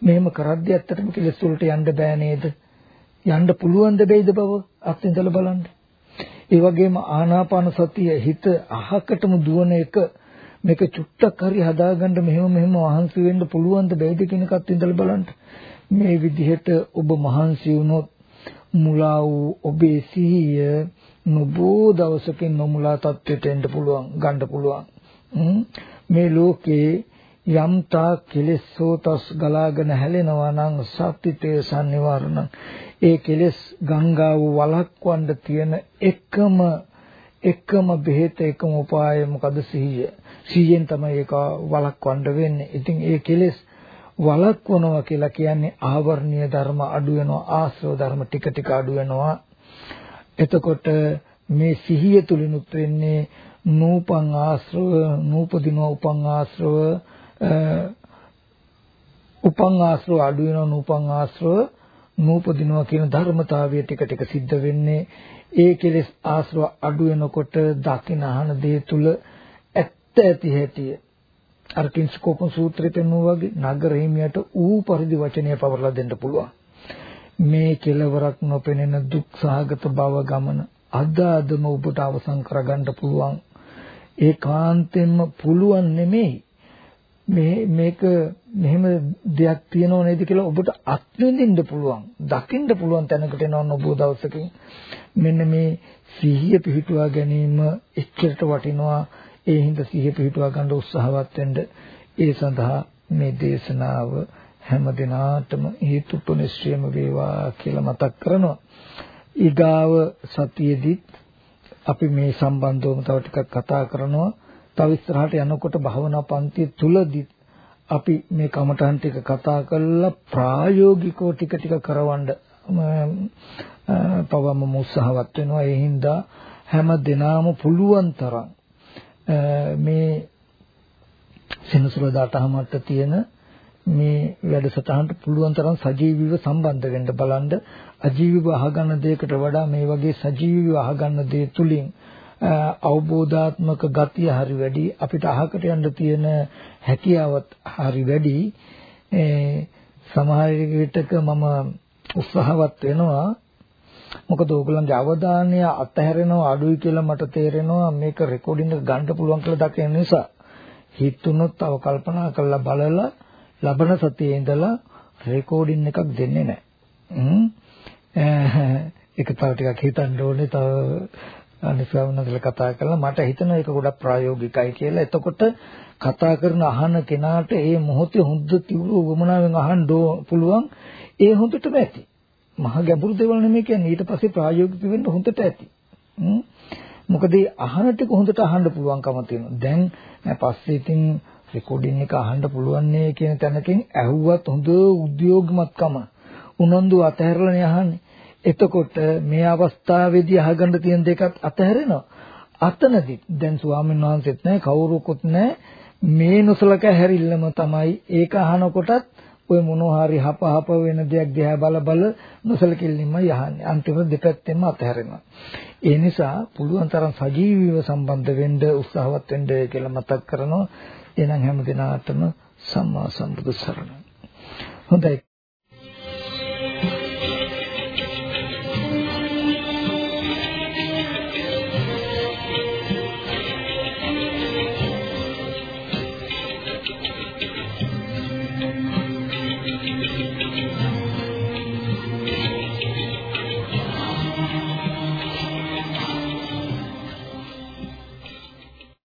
මෙහෙම කරද්දී ඇත්තටම කෙලස් වලට යන්න බෑ නේද? යන්න පුළුවන් ද බැයිද බව අත්විඳලා බලන්න. ඒ වගේම ආනාපාන සතිය හිත අහකටම දුවන එක මේක චුට්ටක් හරි හදාගන්න මෙහෙම මෙහෙම වහන්සි වෙන්න පුළුවන් ද බැයිද කියන එකත් ඉඳලා බලන්න. මේ විදිහට ඔබ මහන්සි වුණොත් මුලා වූ ඔබේ සිහිය නොබෝ දවසකින් නොමුලා තත්ත්වයට එන්න පුළුවන් ගන්න පුළුවන්. මේ ලෝකේ යම් තා කෙලෙස්සෝතස් ගලාගෙන හැලෙනවා නම් සත්‍තිතේ සම්නිවාරණ ඒ කෙලෙස් ගංගාව වළක්වන්න තියෙන එකම එකම බෙහෙත එකම උපාය මොකද සිහිය? සිහියෙන් තමයි ඒක වළක්වන්න වෙන්නේ. ඉතින් ඒ කෙලෙස් වළක්වනවා කියලා කියන්නේ ආවර්ණීය ධර්ම අඩු වෙනවා ආශ්‍රව ධර්ම ටික ටික අඩු වෙනවා. එතකොට මේ සිහිය තුලිනුත් වෙන්නේ නූපං ආශ්‍රව නූපදින උපං ආශ්‍රව උපං ආශ්‍රව අඩු වෙනවා නූපං ආශ්‍රව නූපදිනවා කියන ධර්මතාවය ටික ටික සිද්ධ වෙන්නේ. ඒ කෙලෙස් ආශ්‍රව අඩු වෙනකොට දකින අහන දේ තුල ඇත්ත ඇති හැටිය අර කිංස්කෝපන් සූත්‍රයේ පෙන්වුවා වගේ නගර හිමියට ඌ පරිදි වචනය පවරලා දෙන්න පුළුවන්. මේ කෙලවරක් නොපෙනෙන දුක් සහගත භව ගමන අද අදම ඔබට අවසන් කරගන්න පුළුවන්. ඒකාන්තයෙන්ම පුළුවන් නෙමෙයි. මේ මේක මෙහෙම දෙයක් තියෙනව නේද කියලා ඔබට අත්විඳින්න පුළුවන් දකින්න පුළුවන් තැනකට එනවන්න ඔබ දවසකින්. මෙන්න මේ සිහිය පිහිටුවා ගැනීම එච්චරට වටිනවා. ඒ හින්දා සිහිය පිහිටුවා ගන්න උත්සාහවත් වෙන්න. ඒ සඳහා මේ දේශනාව හැම දිනාටම හේතුපනිශ්‍රයම වේවා කියලා මතක් කරනවා. ඊගාව සතියේදීත් අපි මේ සම්බන්ධවම තව ටිකක් කතා කරනවා. තව ඉස්සරහට යනකොට භවනා පන්ති තුලදී අපි මේ කමඨහන් ටික කතා කරලා ප්‍රායෝගිකව ටික ටික කරවන්න පවම උත්සාහවත් වෙනවා. ඒ හින්දා හැම දිනාම පුළුවන් තරම් මේ සෙනසුරදාට හමට තියෙන මේ වැඩසටහනට පුළුවන් තරම් සජීවීව සම්බන්ධ වෙන්න බලන්න. අජීවීව අහගන්න දෙයකට වඩා මේ වගේ සජීවීව අහගන්න දේ තුලින් අවබෝධාත්මක ගතිය හරි වැඩි අපිට අහකට යන්න තියෙන හැකියාවත් හරි වැඩි. සමහර විටක මම උත්සාහවත් වෙනවා. මොකද ඕගොල්ලන්ගේ අවධානය අතහැරෙනවා අඩුයි කියලා මට තේරෙනවා. මේක රෙකෝඩින් එක ගන්න පුළුවන් කියලා දකින නිසා. හිතුනොත් තව කල්පනා කරලා බලලා ලබන සතියේ ඉඳලා රෙකෝඩින් එකක් දෙන්නේ නැහැ. ඒක තව ටිකක් හිතන්න ඕනේ තව අනිසවනදල කතා කරලා මට හිතෙනවා ඒක ගොඩක් ප්‍රායෝගිකයි කියලා. එතකොට කතා කරන අහන කෙනාට ඒ මොහොතේ හොඳ තිවුරු වමනාවෙන් අහන්න පුළුවන් ඒ හොඳටම ඇති. මහ ගැඹුරු දේවල් නෙමෙයි කියන්නේ ඊට පස්සේ ප්‍රායෝගික වෙන්න හොඳට ඇති. මොකද ඒ අහන ටික හොඳට අහන්න පුළුවන්කම තියෙනවා. දැන් පස්සේ ඉතින් රෙකෝඩින් එක අහන්න පුළුවන් නේ කියන තැනකින් ඇහුවත් හොඳ උද්‍යෝගමත්කම උනන්දු අතහැරලානේ අහන්නේ. එතකොට මේ අවස්ථාවේදී අහගන්න තියෙන දෙකත් අතහැරෙනවා. අතනදි දැන් ස්වාමීන් වහන්සේත් නැහැ කවුරුකුත් නැහැ මේ නොසලකා හැරිල්ලම තමයි ඒක අහනකොටත් ඔය මොනවා හරි හපහප වෙන දෙයක් දිහා බල බල නොසලකිල්ලින්ම යහන්නේ. අන්තිමට දෙපැත්තෙන්ම අතහැරෙනවා. ඒ නිසා පුළුවන් තරම් සජීවීව සම්බන්ධ වෙන්න උත්සාහවත් වෙන්න කියලා මතක් කරනවා. එහෙනම් හැම දිනාටම සම්මා සම්බුදු සරණයි. හොඳයි